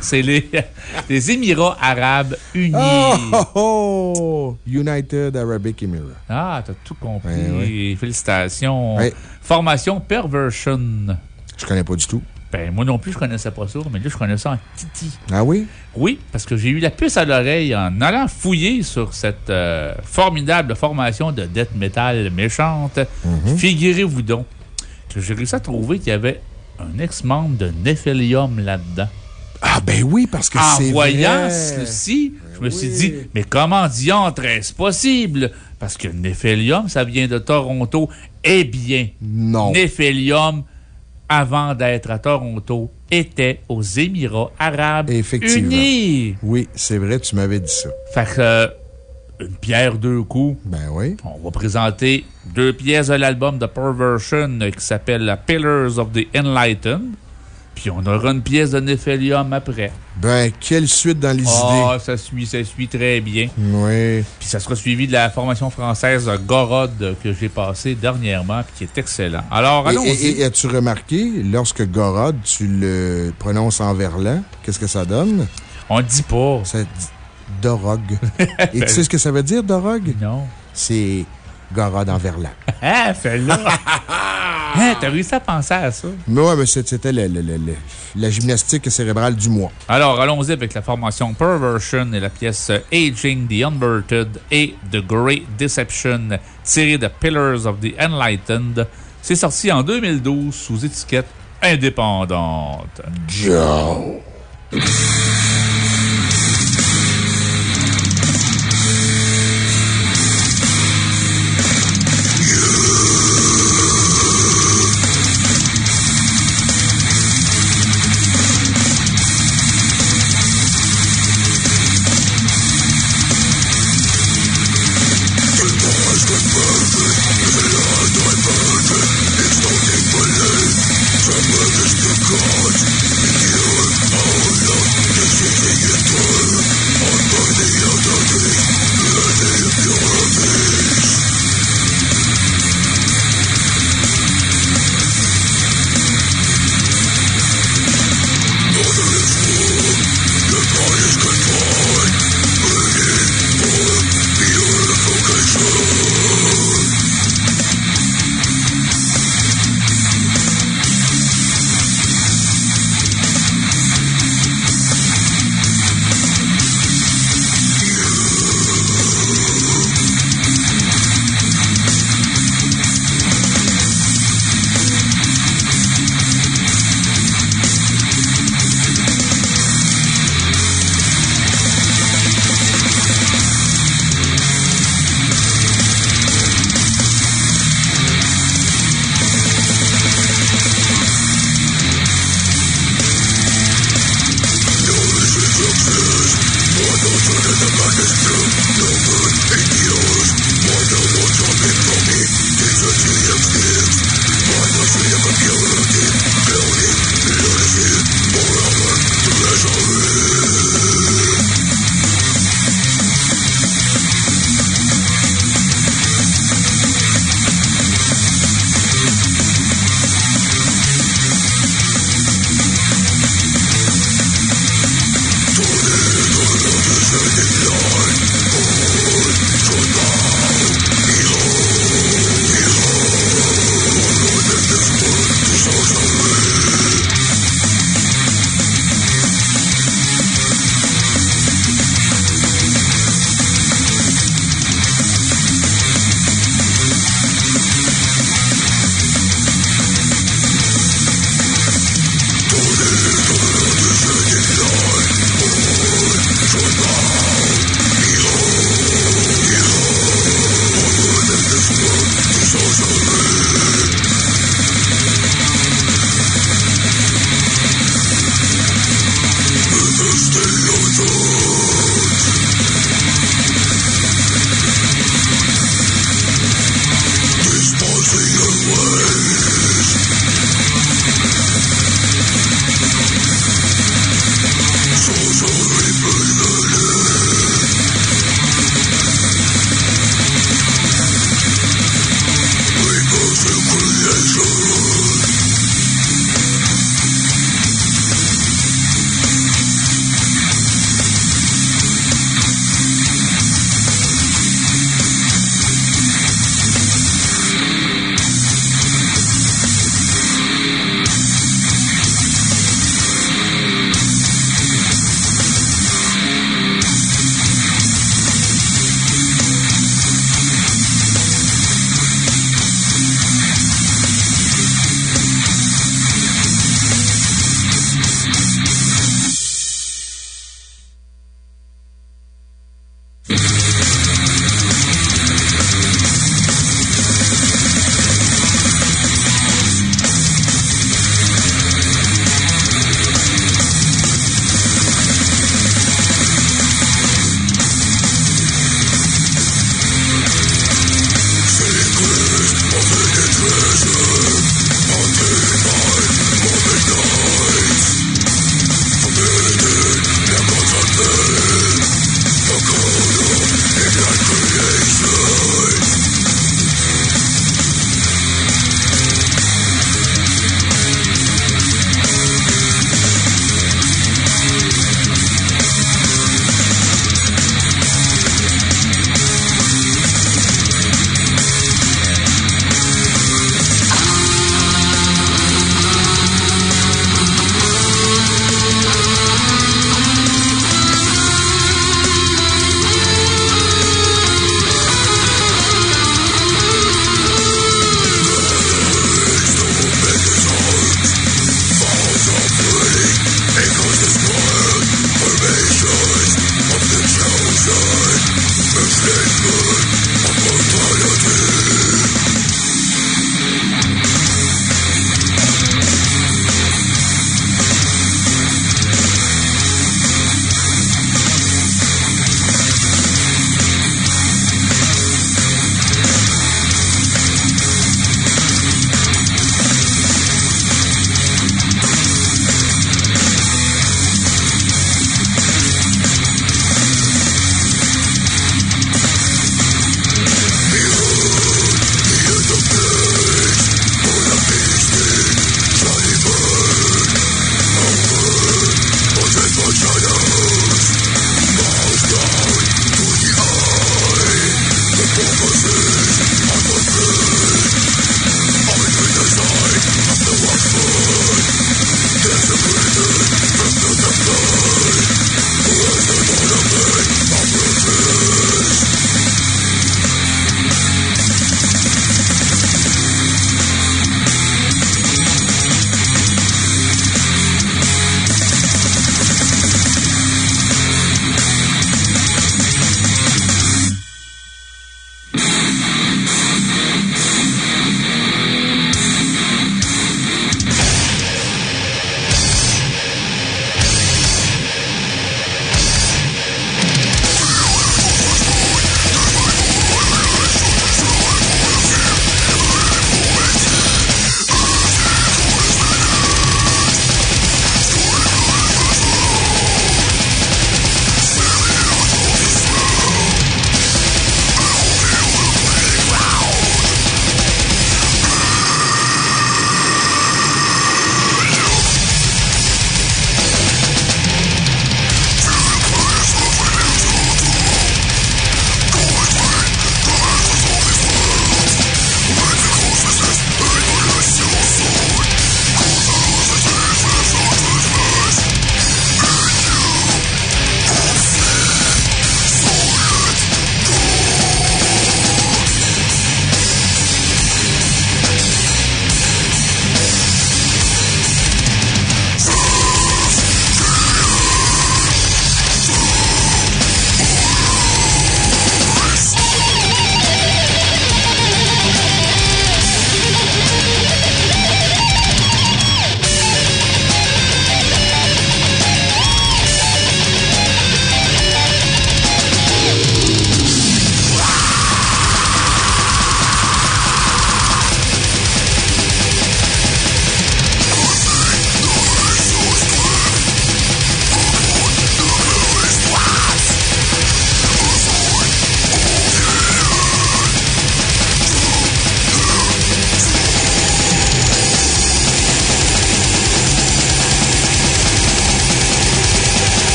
Speaker 2: c'est les, les Émirats Arabes Unis.
Speaker 1: Oh, oh, oh! United Arabic Emirates.
Speaker 2: Ah, t'as tout compris. Félicitations. Formation Perversion.
Speaker 1: Je connais pas du tout.
Speaker 2: Ben, moi non plus, je connaissais pas ça, mais là, je connais ça en titi.
Speaker 1: Ah oui?
Speaker 2: Oui, parce que j'ai eu la puce à l'oreille en allant fouiller sur cette euh, formidable formation de death metal méchante.
Speaker 1: Mhm.
Speaker 2: Figurez-vous donc que j'ai réussi à trouver qu'il y avait un ex-membre de Nephelium là-dedans.
Speaker 1: Ah ben oui, parce que
Speaker 2: En
Speaker 1: c'est
Speaker 2: voyant
Speaker 1: vrai.
Speaker 2: ceci, je me suis dit, mais comment diantre est-ce possible? Parce que Nephelium, ça vient de Toronto. Eh bien,
Speaker 1: Non.
Speaker 2: Nephelium, avant d'être à Toronto, était aux Émirats Arabes
Speaker 1: Effectivement.
Speaker 2: Unis.
Speaker 1: Oui, c'est vrai, tu m'avais dit ça.
Speaker 2: Fait que, euh, une pierre deux coups.
Speaker 1: Ben oui.
Speaker 2: On va présenter deux pièces de l'album de Perversion euh, qui s'appelle Pillars of the Enlightened. Puis on aura une pièce de Nephelium après.
Speaker 1: Ben, quelle suite dans les
Speaker 2: Ah, ça suit, ça suit très bien.
Speaker 1: idées. Oui.
Speaker 2: Puis ça sera suivi de la formation française Gorod que j'ai passée dernièrement, puis qui est excellent. Alors,
Speaker 1: Et-
Speaker 2: allons-y.
Speaker 1: Et, et as-tu remarqué, lorsque Gorod, tu le prononces en verlan, qu'est-ce que ça donne?
Speaker 2: On dit pas.
Speaker 1: Ça dit Dorogue. et tu sais ce que ça veut dire, Dorogue?
Speaker 2: Non.
Speaker 1: C'est Gorod en verlan.
Speaker 2: Ah, fais-là! hein, t'as réussi à penser à ça?
Speaker 1: Mais ouais, mais c'était la gymnastique cérébrale du mois.
Speaker 2: Alors, allons-y avec la formation Perversion et la pièce Aging the Unverted et The Great Deception, tirée de Pillars of the Enlightened. C'est sorti en 2012 sous étiquette indépendante.
Speaker 1: Joe.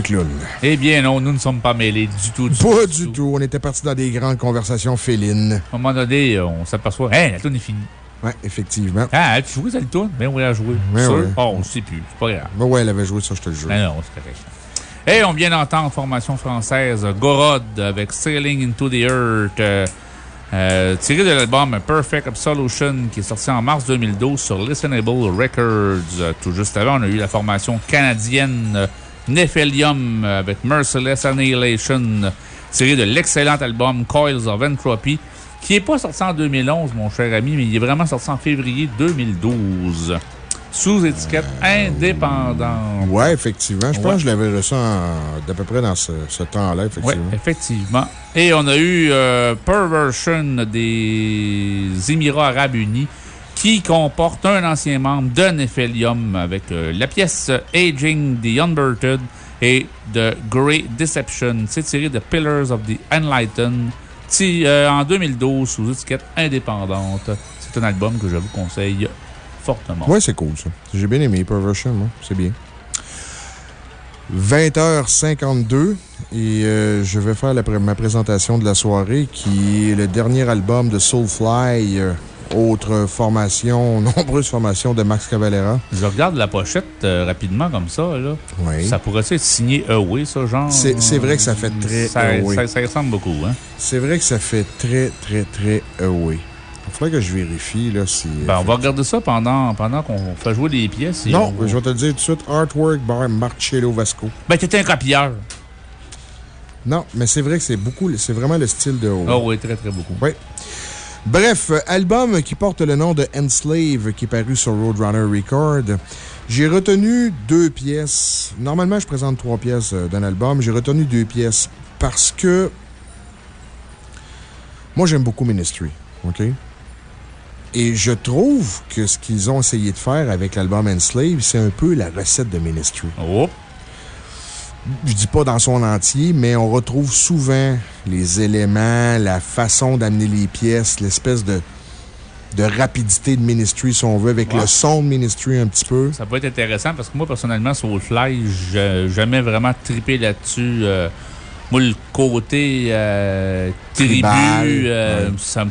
Speaker 1: Clowns.
Speaker 2: Eh bien, non, nous ne sommes pas mêlés du tout. Du
Speaker 1: pas du tout. On était partis dans des grandes conversations félines.
Speaker 2: À un moment donné, on s'aperçoit, hé, la toune est finie.
Speaker 1: Oui, effectivement.
Speaker 2: Ah, tu jouais cette toune? Ben, on l'a joué.
Speaker 1: Oui.
Speaker 2: Oh, on ne sait plus. C'est pas grave.
Speaker 1: Ben, ouais, elle avait joué ça, je te le jure.
Speaker 2: Ben non, c'est correct. Et on vient d'entendre formation française Gorod avec Sailing into the Earth. Euh, euh, tiré de l'album Perfect Absolution qui est sorti en mars 2012 sur Listenable Records. tout juste avant, on a eu la formation canadienne Nephelium avec Merciless Annihilation tiré de l'excellent album Coils of Entropy qui n'est pas sorti en 2011, mon cher ami, mais il est vraiment sorti en février 2012 sous étiquette indépendante.
Speaker 1: Oui, effectivement. Je pense que je l'avais reçu d'à peu près dans ce, temps-là, effectivement.
Speaker 2: Oui, effectivement. Et on a eu euh, Perversion des Émirats Arabes Unis qui comporte un ancien membre de Nephelium avec euh, la pièce Aging the Unbirted et The Great Deception. C'est tiré de Pillars of the Enlightened euh, en 2012 sous étiquette indépendante. C'est un album que je vous conseille fortement.
Speaker 1: Oui, c'est cool, ça. J'ai bien aimé Perversion. C'est bien. 20h52 et euh, je vais faire ma présentation de la soirée qui est le dernier album de Soulfly. Autre formation, nombreuses formations de Max Cavalera.
Speaker 2: Je regarde la pochette euh, rapidement comme ça. Là.
Speaker 1: Oui.
Speaker 2: Ça pourrait être signé Away, ça, genre?
Speaker 1: C'est vrai que ça fait très
Speaker 2: ça, ça, ça, ressemble beaucoup. Hein?
Speaker 1: C'est vrai que ça fait très, très, très Away. Il faudrait que je vérifie là, si.
Speaker 2: Ben, on va regarder ça pendant, pendant qu'on fait jouer les pièces.
Speaker 1: Non, je vais te le dire tout de suite Artwork by Marcello Vasco.
Speaker 2: Ben, t'étais un copieur.
Speaker 1: Non, mais c'est vrai que c'est beaucoup, c'est vraiment le style de haut.
Speaker 2: Ah oui, très, très beaucoup.
Speaker 1: Oui. Bref, album qui porte le nom de Enslave, qui est paru sur Roadrunner Record. J'ai retenu deux pièces. Normalement, je présente trois pièces euh, d'un album. J'ai retenu deux pièces parce que moi, j'aime beaucoup Ministry. OK? Et je trouve que ce qu'ils ont essayé de faire avec l'album Enslave, c'est un peu la recette de Ministry.
Speaker 2: Oh!
Speaker 1: Je dis pas dans son entier, mais on retrouve souvent les éléments, la façon d'amener les pièces, l'espèce de, de rapidité de Ministry, si on veut, avec le son de Ministry un petit peu.
Speaker 2: Ça peut être intéressant parce que moi, personnellement, Soulfly, j'ai jamais vraiment trippé là-dessus. Euh, moi, le côté euh, tribu, euh, ça me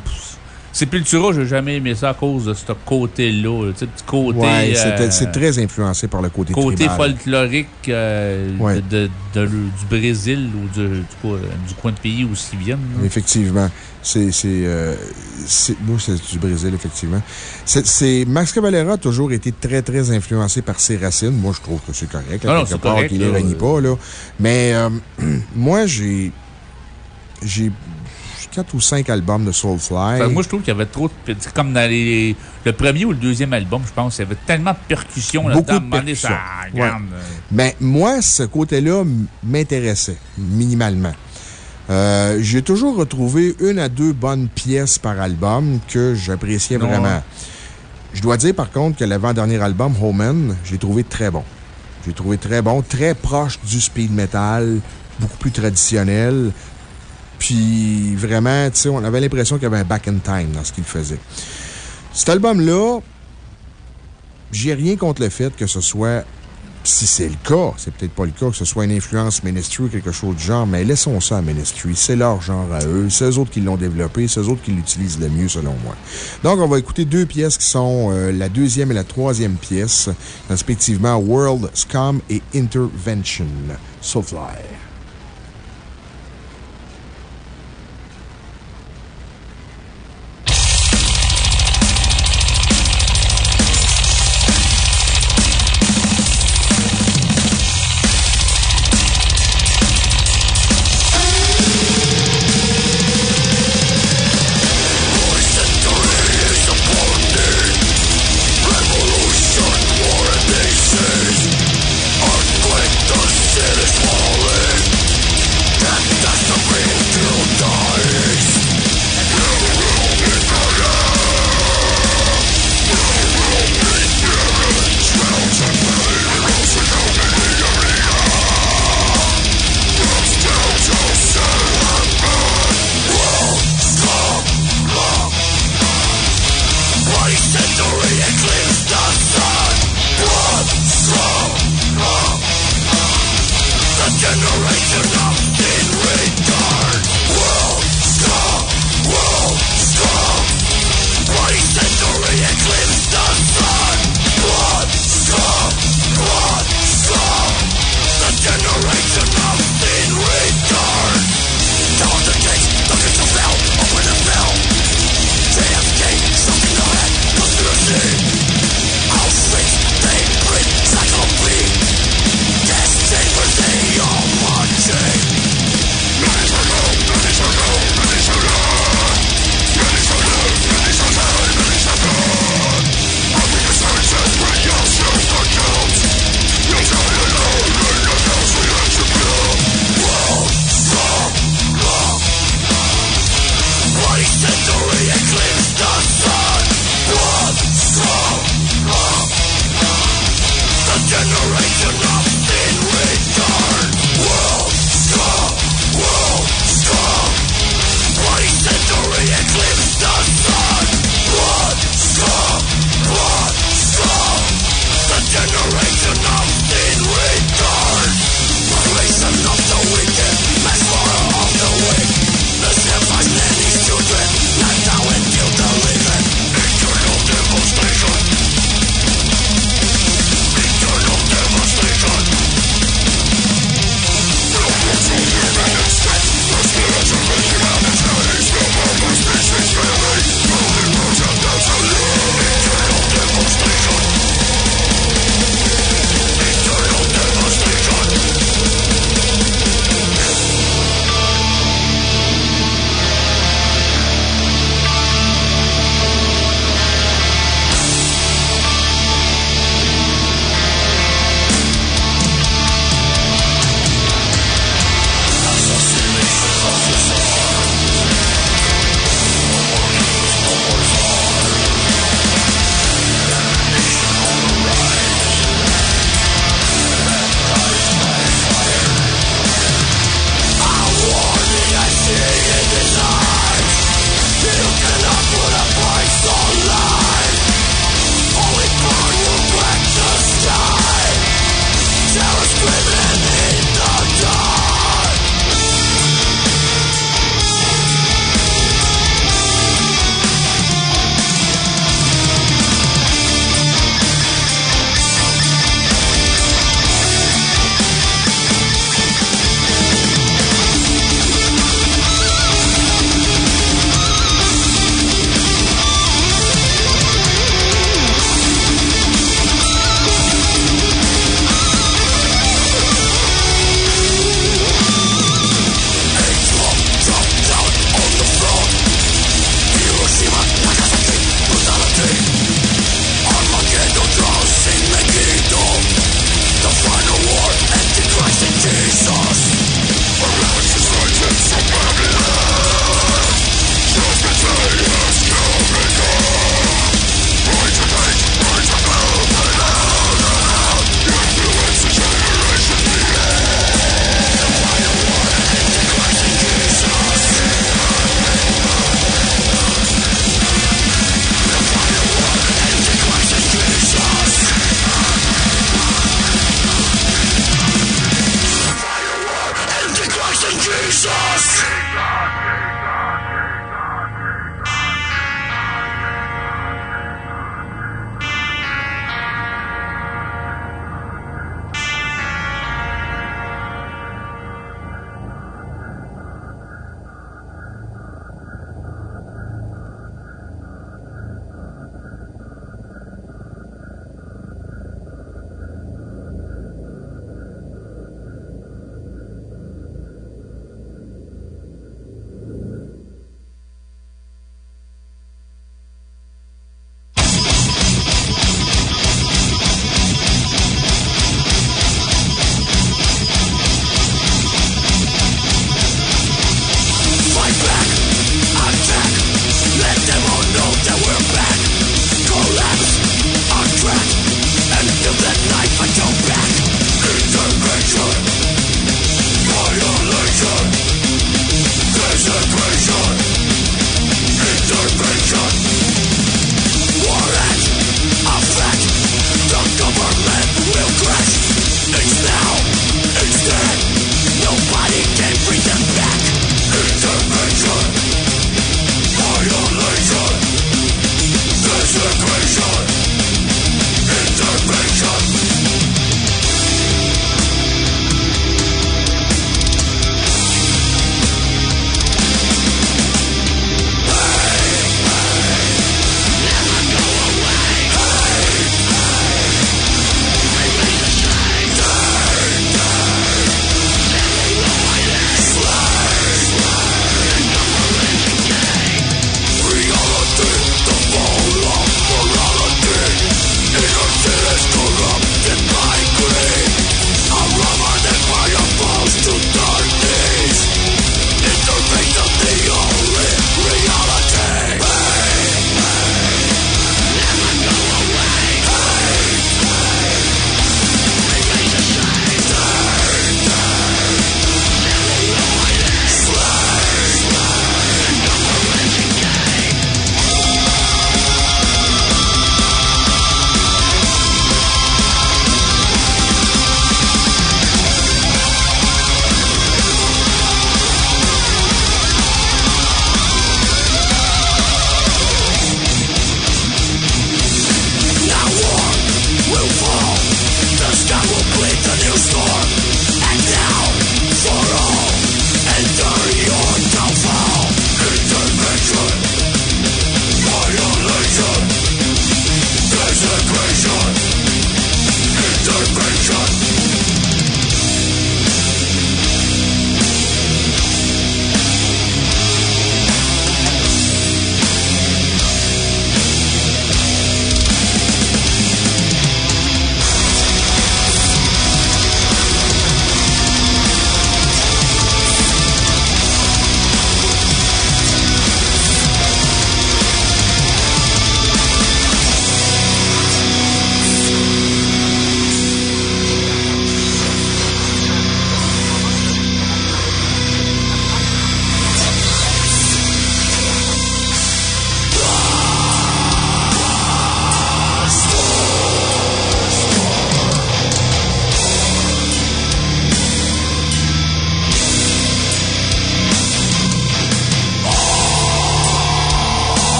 Speaker 2: Sepultura, j'ai jamais aimé ça à cause de ce côté-là. Tu sais, petit côté.
Speaker 1: Ouais, c'est euh, très influencé par le côté
Speaker 2: Côté folklorique euh, de, de, du Brésil ou du, du, du, coin de pays où ils viennent.
Speaker 1: Effectivement. C'est. Euh, moi, c'est du Brésil, effectivement. C'est Max Cavalera a toujours été très, très influencé par ses racines. Moi, je trouve que c'est correct.
Speaker 2: Là, non,
Speaker 1: ne pas, là. Mais moi, j'ai. J'ai 4 ou 5 albums de Soulfly.
Speaker 2: moi, je trouve qu'il y avait trop de. Comme dans les, le premier ou le deuxième album, je pense, il y avait tellement de percussions
Speaker 1: là-dedans. Beaucoup de percussions. Mais moi, ce côté-là m'intéressait, minimalement. Euh, j'ai toujours retrouvé une à deux bonnes pièces par album que j'appréciais vraiment. Je dois dire, par contre, que l'avant-dernier album, Homan, j'ai trouvé très bon. J'ai trouvé très bon, très proche du speed metal, beaucoup plus traditionnel. Puis vraiment, tu sais, on avait l'impression qu'il y avait un back in time dans ce qu'il faisait. Cet album-là, j'ai rien contre le fait que ce soit, si c'est le cas, c'est peut-être pas le cas, que ce soit une influence Ministry ou quelque chose du genre, mais laissons ça à Ministry. C'est leur genre à eux. C'est eux autres qui l'ont développé. C'est eux autres qui l'utilisent le mieux, selon moi. Donc, on va écouter deux pièces qui sont euh, la deuxième et la troisième pièce, respectivement World Scum et Intervention. Soulfly.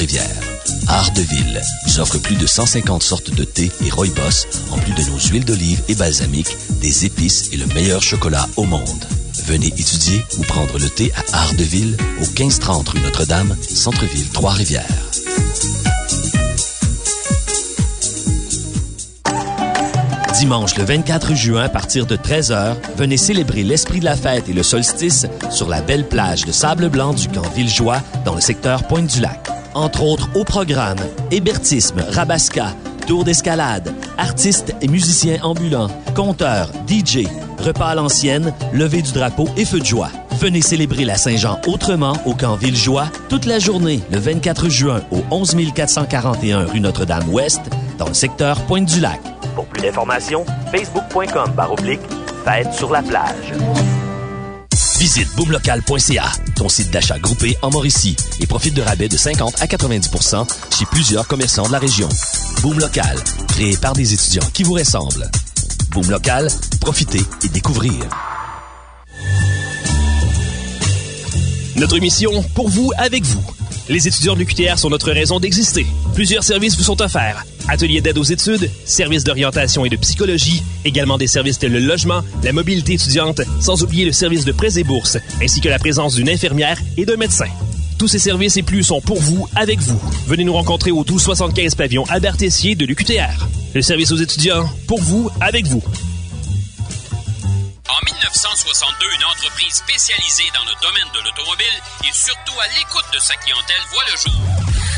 Speaker 3: Trois-Rivières. Art de Ville offre plus de 150 sortes de thé et rooibos, en plus de nos huiles d'olive et balsamique, des épices et le meilleur chocolat au monde. Venez étudier ou prendre le thé à Ardeville, au 1530 rue Notre-Dame, Centre-Ville, Trois-Rivières. Dimanche le 24 juin à partir de 13h, venez célébrer l'esprit de la fête et le solstice sur la belle plage de sable blanc du camp Villejoie dans le secteur Pointe-du-Lac. Entre autres au programme, hébertisme, rabasca, tour d'escalade, artistes et musiciens ambulants, conteurs, DJ, repas à l'ancienne, levée du drapeau et feu de joie. Venez célébrer la Saint-Jean autrement au camp Villejoie toute la journée le 24 juin au 11 441 rue Notre-Dame-Ouest dans le secteur Pointe-du-Lac.
Speaker 6: Pour plus d'informations, facebook.com baroblique fête sur la plage.
Speaker 3: Visite boomlocal.ca, ton site d'achat groupé en Mauricie, et profite de rabais de 50 à 90% chez plusieurs commerçants de la région. Boom Local, créé par des étudiants qui vous ressemblent. Boom Local, profitez et découvrir.
Speaker 5: Notre mission, pour vous, avec vous. Les étudiants de l'UQTR sont notre raison d'exister. Plusieurs services vous sont offerts. Ateliers d'aide aux études, services d'orientation et de psychologie, également des services tels le logement, la mobilité étudiante, sans oublier le service de prêts et bourses, ainsi que la présence d'une infirmière et d'un médecin. Tous ces services et plus sont pour vous, avec vous. Venez nous rencontrer au 1275 pavillon Albert Tessier de l'UQTR. Le service aux étudiants, pour vous, avec vous.
Speaker 10: En 1962, une entreprise spécialisée dans le domaine de l'automobile et surtout à l'écoute de sa clientèle voit le jour.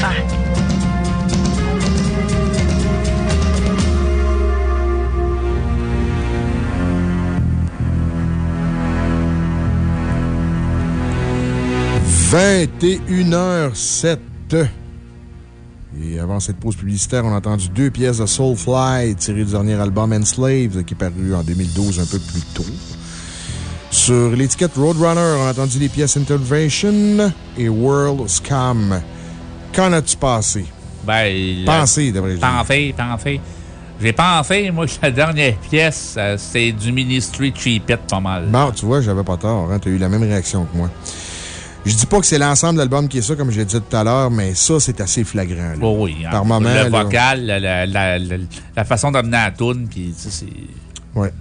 Speaker 7: 89 ans.
Speaker 1: – 21h07. Et avant cette pause publicitaire, on a entendu deux pièces de Soulfly tirées du dernier album Enslaved qui est paru en 2012 un peu plus tôt. Sur l'étiquette Roadrunner, on a entendu les pièces Intervention et World Scam. Qu'en as-tu passé?
Speaker 2: Ben,
Speaker 1: Pensé, devrais-je dire.
Speaker 2: Pensé, pensé. J'ai pensé, moi, que la dernière pièce, euh, c'est du Ministry Cheapette pas mal.
Speaker 1: Bon, tu vois, j'avais pas tort. Hein, tu as eu la même réaction que moi. Je dis pas que c'est l'ensemble de l'album qui est ça, comme je l'ai dit tout à l'heure, mais ça, c'est assez flagrant. là.
Speaker 2: Oh oui, hein.
Speaker 1: Par moment.
Speaker 2: Le vocal, la, la, la, la- la façon d'amener la toune, puis tu sais, c'est.
Speaker 1: Ouais.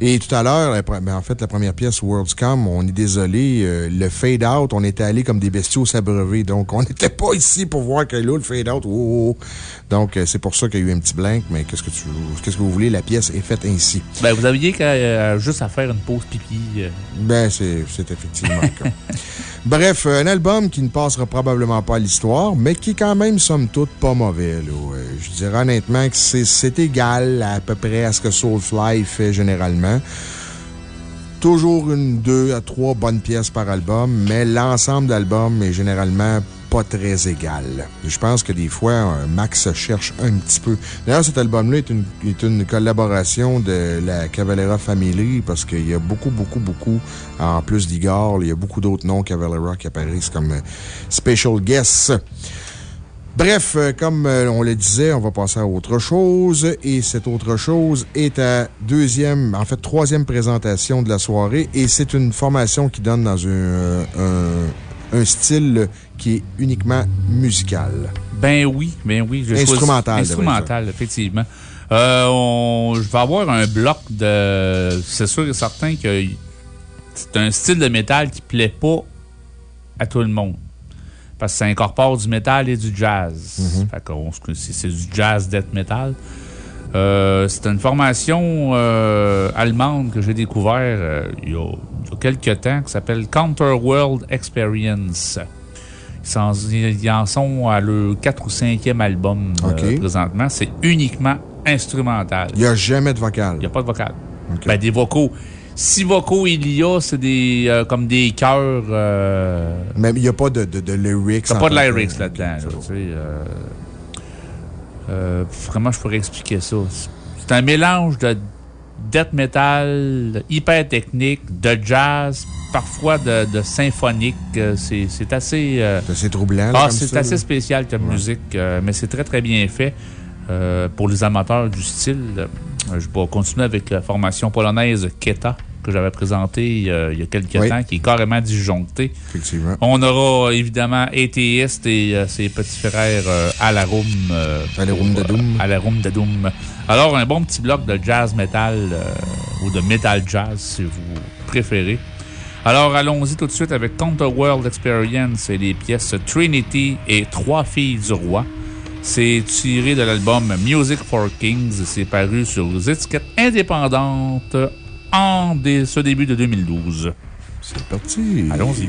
Speaker 1: Et tout à l'heure, ben, en fait, la première pièce, World Scam, on est désolé, euh, le fade-out, on était allé comme des bestiaux s'abreuver. Donc, on n'était pas ici pour voir que là, le fade-out, oh, oh, oh. Donc, euh, c'est pour ça qu'il y a eu un petit blank, mais qu'est-ce que tu qu'est-ce que vous voulez? La pièce est faite ainsi.
Speaker 2: Ben, vous aviez qu'à, euh, juste à faire une pause pipi. euh.
Speaker 1: Ben, c'est c'est effectivement le cas. Bref, un album qui ne passera probablement pas à l'histoire, mais qui quand même, somme toute, pas mauvais. là. Je dirais honnêtement que c'est- égal à peu près à ce que Soulfly fait généralement. Toujours une, deux à trois bonnes pièces par album, mais l'ensemble d'albums est généralement très égal. Je pense que des fois, euh, Max cherche un petit peu. D'ailleurs, cet album-là est une, est une collaboration de la Cavalera Family parce qu'il y a beaucoup, beaucoup, beaucoup, en plus d'Igor, il y a beaucoup d'autres noms Cavalera qui apparaissent comme euh, special guests. Bref, euh, comme on le disait, on va passer à autre chose. Et cette autre chose est à deuxième, en fait, troisième présentation de la soirée. Et c'est une formation qui donne dans un, un style qui est uniquement musical.
Speaker 2: Ben oui, ben oui.
Speaker 1: Instrumental,
Speaker 2: Instrumental, effectivement. Euh, on- je vais avoir un bloc de. C'est sûr et certain que c'est un style de métal qui plaît pas à tout le monde. Parce que ça incorpore du métal et du jazz. Fait qu'on se- c'est c'est du jazz death metal. Euh, c'est une formation euh, allemande que j'ai découvert euh, il, y a, il y a quelques temps qui s'appelle Counter World Experience. Ils en, ils en sont à leur 4 ou 5e album présentement. C'est uniquement instrumental.
Speaker 1: Il n'y a jamais de vocal.
Speaker 2: Il n'y a pas de vocal. Ben, des vocaux. si vocaux il y a, c'est des, euh, comme des chœurs. euh,
Speaker 1: Mais il n'y a pas de, de, de lyrics.
Speaker 2: T'as
Speaker 1: en
Speaker 2: pas de lyrics là-dedans. là, euh, euh, vraiment, je pourrais expliquer ça. C'est un mélange de death metal, hyper technique, de jazz, parfois de, de symphonique. Euh, C'est assez. euh,
Speaker 1: C'est assez troublant.
Speaker 2: ah, c'est assez spécial comme musique, euh, mais c'est très, très bien fait. Pour les amateurs du style, je vais continuer avec la formation polonaise Keta, que j'avais présentée euh, il y a quelques
Speaker 1: Oui.
Speaker 2: temps, qui est carrément disjonctée.
Speaker 1: Effectivement.
Speaker 2: On aura évidemment Atheist et euh, ses petits frères euh, Alarum. Euh,
Speaker 1: Alarum
Speaker 2: pour,
Speaker 1: Dadum.
Speaker 2: euh, Alarum Dadum. Alors, un bon petit bloc de jazz metal ou de metal jazz, si vous préférez. Alors, allons-y tout de suite avec Counter World Experience et les pièces Trinity et Trois filles du roi. C'est tiré de l'album Music for Kings. C'est paru sur les étiquettes indépendantes en ce début de 2012.
Speaker 1: C'est parti.
Speaker 2: Allons-y.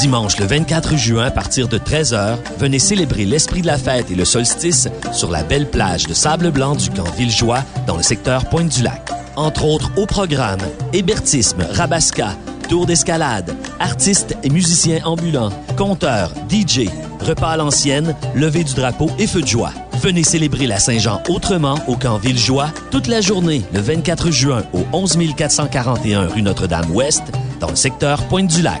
Speaker 3: Dimanche le 24 juin à partir de 13h, venez célébrer l'esprit de la fête et le solstice sur la belle plage de sable blanc du camp Villejoie dans le secteur Pointe-du-Lac. Entre autres au programme, hébertisme, rabasca, tour d'escalade, artistes et musiciens ambulants, conteurs, DJ, repas à l'ancienne, levée du drapeau et feu de joie. Venez célébrer la Saint-Jean autrement au camp Villejoie toute la journée le 24 juin au 11 441 rue Notre-Dame-Ouest dans le secteur Pointe-du-Lac.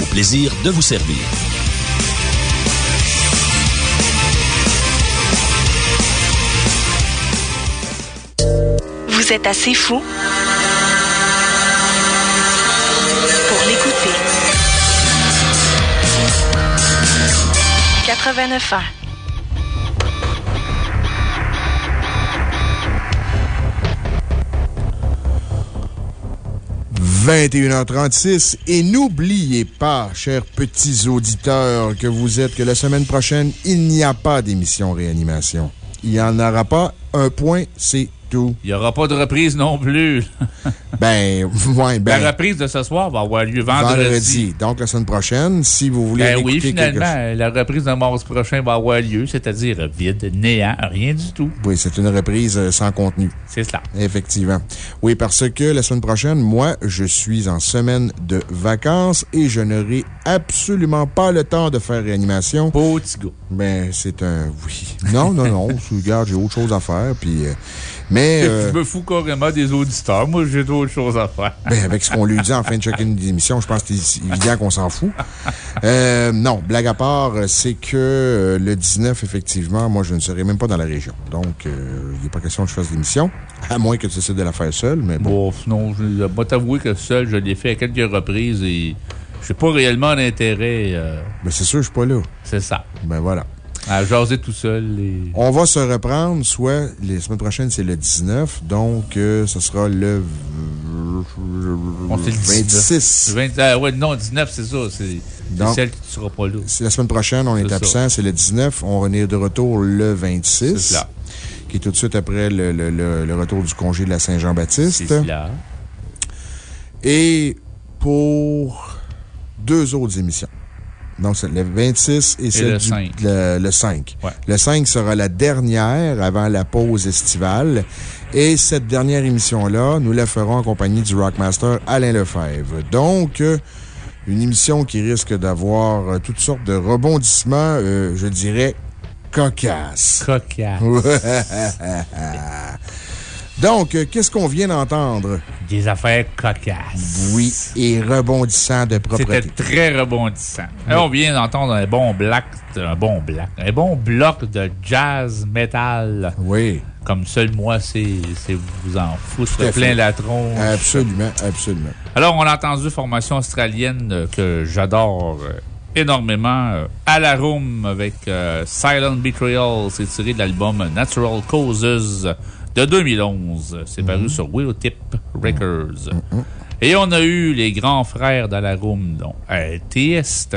Speaker 3: Au plaisir de vous servir.
Speaker 7: Vous êtes assez fou pour l'écouter. 89 ans.
Speaker 1: 21h36. Et n'oubliez pas, chers petits auditeurs, que vous êtes que la semaine prochaine, il n'y a pas d'émission réanimation. Il n'y en aura pas. Un point, c'est tout.
Speaker 2: Il n'y aura pas de reprise non plus.
Speaker 1: ben, ouais, ben.
Speaker 2: La reprise de ce soir va avoir lieu vendredi.
Speaker 1: Vendredi. Donc, la semaine prochaine, si vous voulez
Speaker 2: Ben oui,
Speaker 1: quelque
Speaker 2: finalement, la reprise de mardi prochain va avoir lieu, c'est-à-dire vide, néant, rien du tout.
Speaker 1: Oui, c'est une reprise euh, sans contenu.
Speaker 2: C'est cela.
Speaker 1: Effectivement. Oui, parce que la semaine prochaine, moi, je suis en semaine de vacances et je n'aurai absolument pas le temps de faire réanimation.
Speaker 2: Gars.
Speaker 1: Ben, c'est un oui. Non, non, non. Regarde, j'ai autre chose à faire. Puis, euh, mais. euh,
Speaker 2: Je me fous carrément des auditeurs. Moi, j'ai d'autres choses à faire.
Speaker 1: Ben, avec ce qu'on lui dit en fin de chacune des émissions, je pense que c'est évident qu'on s'en fout. Euh, non, blague à part, c'est que euh, le 19, effectivement, moi, je ne serai même pas dans la région. Donc, euh, il n'est pas question que je fasse l'émission, à moins que tu décides de la faire seule, mais bon.
Speaker 2: Bon, non, je vais t'avouer que seul, je l'ai fait à quelques reprises et je n'ai pas réellement d'intérêt. euh,
Speaker 1: Mais c'est sûr, je suis pas là.
Speaker 2: c'est ça.
Speaker 1: Ben voilà.
Speaker 2: À jaser tout seul. Et...
Speaker 1: On va se reprendre, soit la semaine prochaine, c'est le 19, donc euh, ce sera le.
Speaker 2: On sait le
Speaker 1: 26.
Speaker 2: 20, ah, ouais, non, 19, c'est ça. C'est celle qui ne sera pas là.
Speaker 1: C'est la semaine prochaine, on est, absent, c'est le 19. On est de retour le 26.
Speaker 2: C'est cela.
Speaker 1: Qui est tout de suite après le, le- le- le retour du congé de la Saint-Jean-Baptiste.
Speaker 2: C'est cela.
Speaker 1: Et pour deux autres émissions. Donc, c'est le 26 et, celle
Speaker 2: le
Speaker 1: du-
Speaker 2: 5.
Speaker 1: Le, le 5.
Speaker 2: Ouais.
Speaker 1: Le 5 sera la dernière avant la pause estivale. Et cette dernière émission-là, nous la ferons en compagnie du Rockmaster Alain Lefebvre. Donc, euh, une émission qui risque d'avoir euh, toutes sortes de rebondissements, euh, je dirais, cocasses.
Speaker 2: Cocasse.
Speaker 1: Donc, euh, qu'est-ce qu'on vient d'entendre?
Speaker 2: Des affaires cocasses.
Speaker 1: Oui, et rebondissant de
Speaker 2: C'était
Speaker 1: propreté.
Speaker 2: très rebondissant. Là, on vient d'entendre un bon bloc, un bon bloc, un bon bloc de jazz metal.
Speaker 1: Oui.
Speaker 2: Comme seul moi, c'est vous en foutre
Speaker 1: fait.
Speaker 2: plein la tronche.
Speaker 1: Absolument, absolument.
Speaker 2: Alors, on a entendu formation australienne euh, que j'adore euh, énormément. euh, à la room avec euh, Silent Betrayal. C'est tiré de l'album Natural Causes de 2011. C'est paru sur Willowtip Records. Et on a eu les grands frères d'Alarum, dont TS,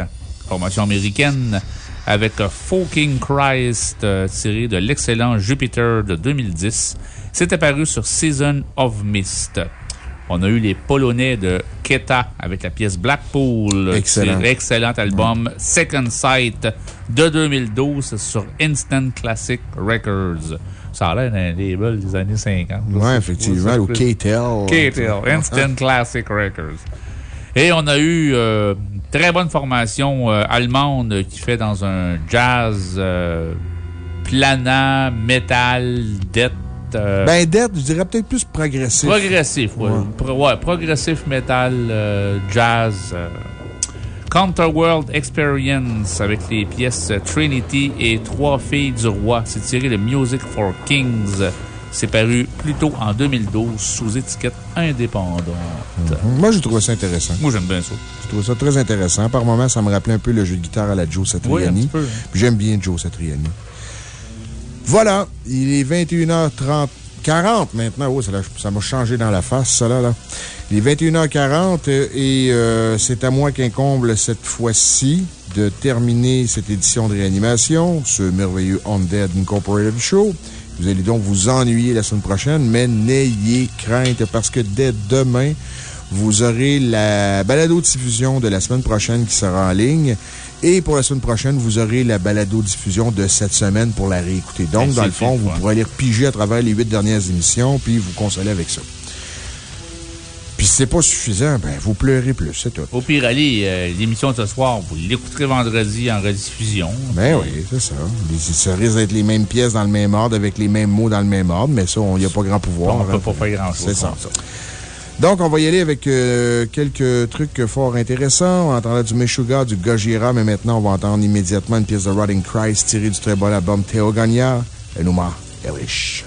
Speaker 2: formation américaine, avec Fucking Christ, euh, tiré de l'excellent Jupiter de 2010. C'était paru sur Season of Mist. On a eu les Polonais de Keta avec la pièce Blackpool.
Speaker 1: Excellent.
Speaker 2: Excellent album Second Sight de 2012 sur Instant Classic Records. Ça a l'air d'un label des années 50.
Speaker 1: Oui, effectivement, ou KTEL.
Speaker 2: KTEL, Instant Classic Records. Et on a eu euh, une très bonne formation euh, allemande qui fait dans un jazz euh, planant, métal, death. euh,
Speaker 1: Ben, Dead, je dirais peut-être plus progressif.
Speaker 2: Progressif, oui.
Speaker 1: Ouais.
Speaker 2: Pro- ouais, progressif metal, euh, jazz. Counterworld Experience avec les pièces Trinity et Trois filles du roi. C'est tiré de Music for Kings. C'est paru plus tôt en 2012 sous étiquette indépendante.
Speaker 1: Moi, j'ai trouvé ça intéressant.
Speaker 2: Moi, j'aime bien ça.
Speaker 1: Je trouve ça très intéressant. Par moments, ça me rappelait un peu le jeu de guitare à la Joe Satriani. J'aime bien Joe Satriani. Voilà, il est 21h30. 40 maintenant. Oh, ça m'a changé dans la face, ça là. là. Il est 21h40 euh, et euh, c'est à moi qu'incombe cette fois-ci de terminer cette édition de réanimation, ce merveilleux Undead Incorporated Show. Vous allez donc vous ennuyer la semaine prochaine, mais n'ayez crainte parce que dès demain, vous aurez la balado-diffusion de la semaine prochaine qui sera en ligne. Et pour la semaine prochaine, vous aurez la balado-diffusion de cette semaine pour la réécouter. Donc,
Speaker 2: Ben,
Speaker 1: dans le fond, vous pourrez aller repiger à travers les huit dernières émissions, puis vous consoler avec ça. Puis si c'est pas suffisant, ben, vous pleurez plus, c'est tout.
Speaker 2: Au pire, allez, euh, l'émission de ce soir, vous l'écouterez vendredi en rediffusion.
Speaker 1: Ben oui, c'est ça. Les- Ça risque d'être les mêmes pièces dans le même ordre, avec les mêmes mots dans le même ordre, mais ça, il n'y a pas grand pouvoir.
Speaker 2: On peut
Speaker 1: hein.
Speaker 2: pas faire grand-chose.
Speaker 1: C'est ça.
Speaker 2: ça.
Speaker 1: Donc, on va y aller avec euh, quelques trucs fort intéressants. On entendra du Meshuggah, du Gojira, mais maintenant, on va entendre immédiatement une pièce de Rotting Christ tirée du très bon album Théogania, Enuma Elish.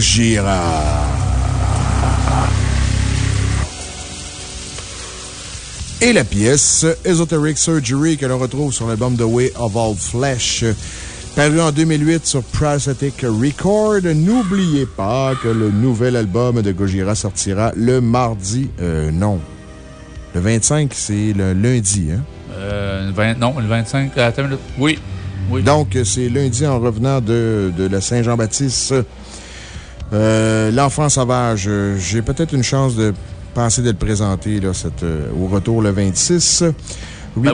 Speaker 1: Gojira. Et la pièce Esoteric Surgery que l'on retrouve sur l'album The Way of All Flesh, paru en 2008 sur Prosthetic Record. N'oubliez pas que le nouvel album de Gojira sortira le mardi, euh, non. Le 25, c'est le lundi, hein?
Speaker 2: Euh, non, le 25. Attends Oui. oui.
Speaker 1: Donc, c'est lundi en revenant de, de la Saint-Jean-Baptiste. Euh, L'enfant sauvage, j'ai peut-être une chance de penser de le présenter là, cette, euh, au retour le 26.
Speaker 2: Ben,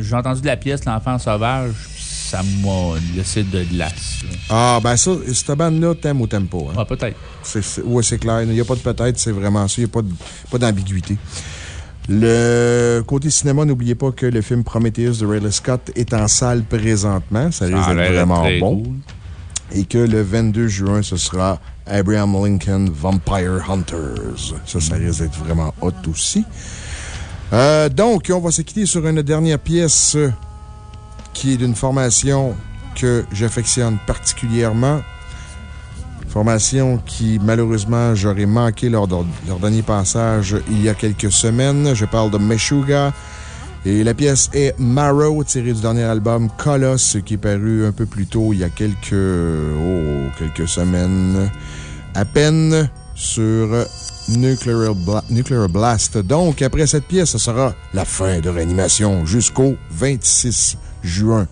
Speaker 2: j'ai entendu de la pièce L'enfant sauvage, ça m'a laissé de glace.
Speaker 1: Ah, ben ça, cette bande-là, t'aimes ou t'aimes pas. Hein?
Speaker 2: Ah, peut-être.
Speaker 1: Oui, c'est clair. Il n'y a pas de peut-être, c'est vraiment ça. Il n'y a pas d'ambiguïté. Le côté cinéma, n'oubliez pas que le film Prometheus de Ridley Scott est en salle présentement. Ça risque d'être vraiment bon. Et que le 22 juin, ce sera Abraham Lincoln Vampire Hunters. Ça, ça risque d'être vraiment hot aussi. Euh, donc, on va se quitter sur une dernière pièce qui est d'une formation que j'affectionne particulièrement. Formation qui, malheureusement, j'aurais manqué lors de leur dernier passage il y a quelques semaines. Je parle de Meshuga. Et la pièce est Marrow, tirée du dernier album Coloss, qui est paru un peu plus tôt, il y a quelques, oh, quelques semaines à peine sur Nuclear, Blast. Donc, après cette pièce, ce sera la fin de réanimation jusqu'au 26 juin.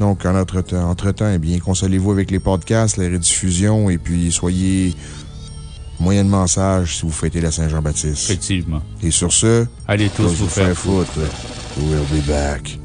Speaker 1: Donc, en entre-temps, entre -temps, eh bien, consolez-vous avec les podcasts, les rediffusions, et puis soyez moyennement sage si vous fêtez la Saint-Jean-Baptiste.
Speaker 2: Effectivement.
Speaker 1: Et sur ce,
Speaker 2: allez tous vous, faire,
Speaker 1: foutre. We'll be back.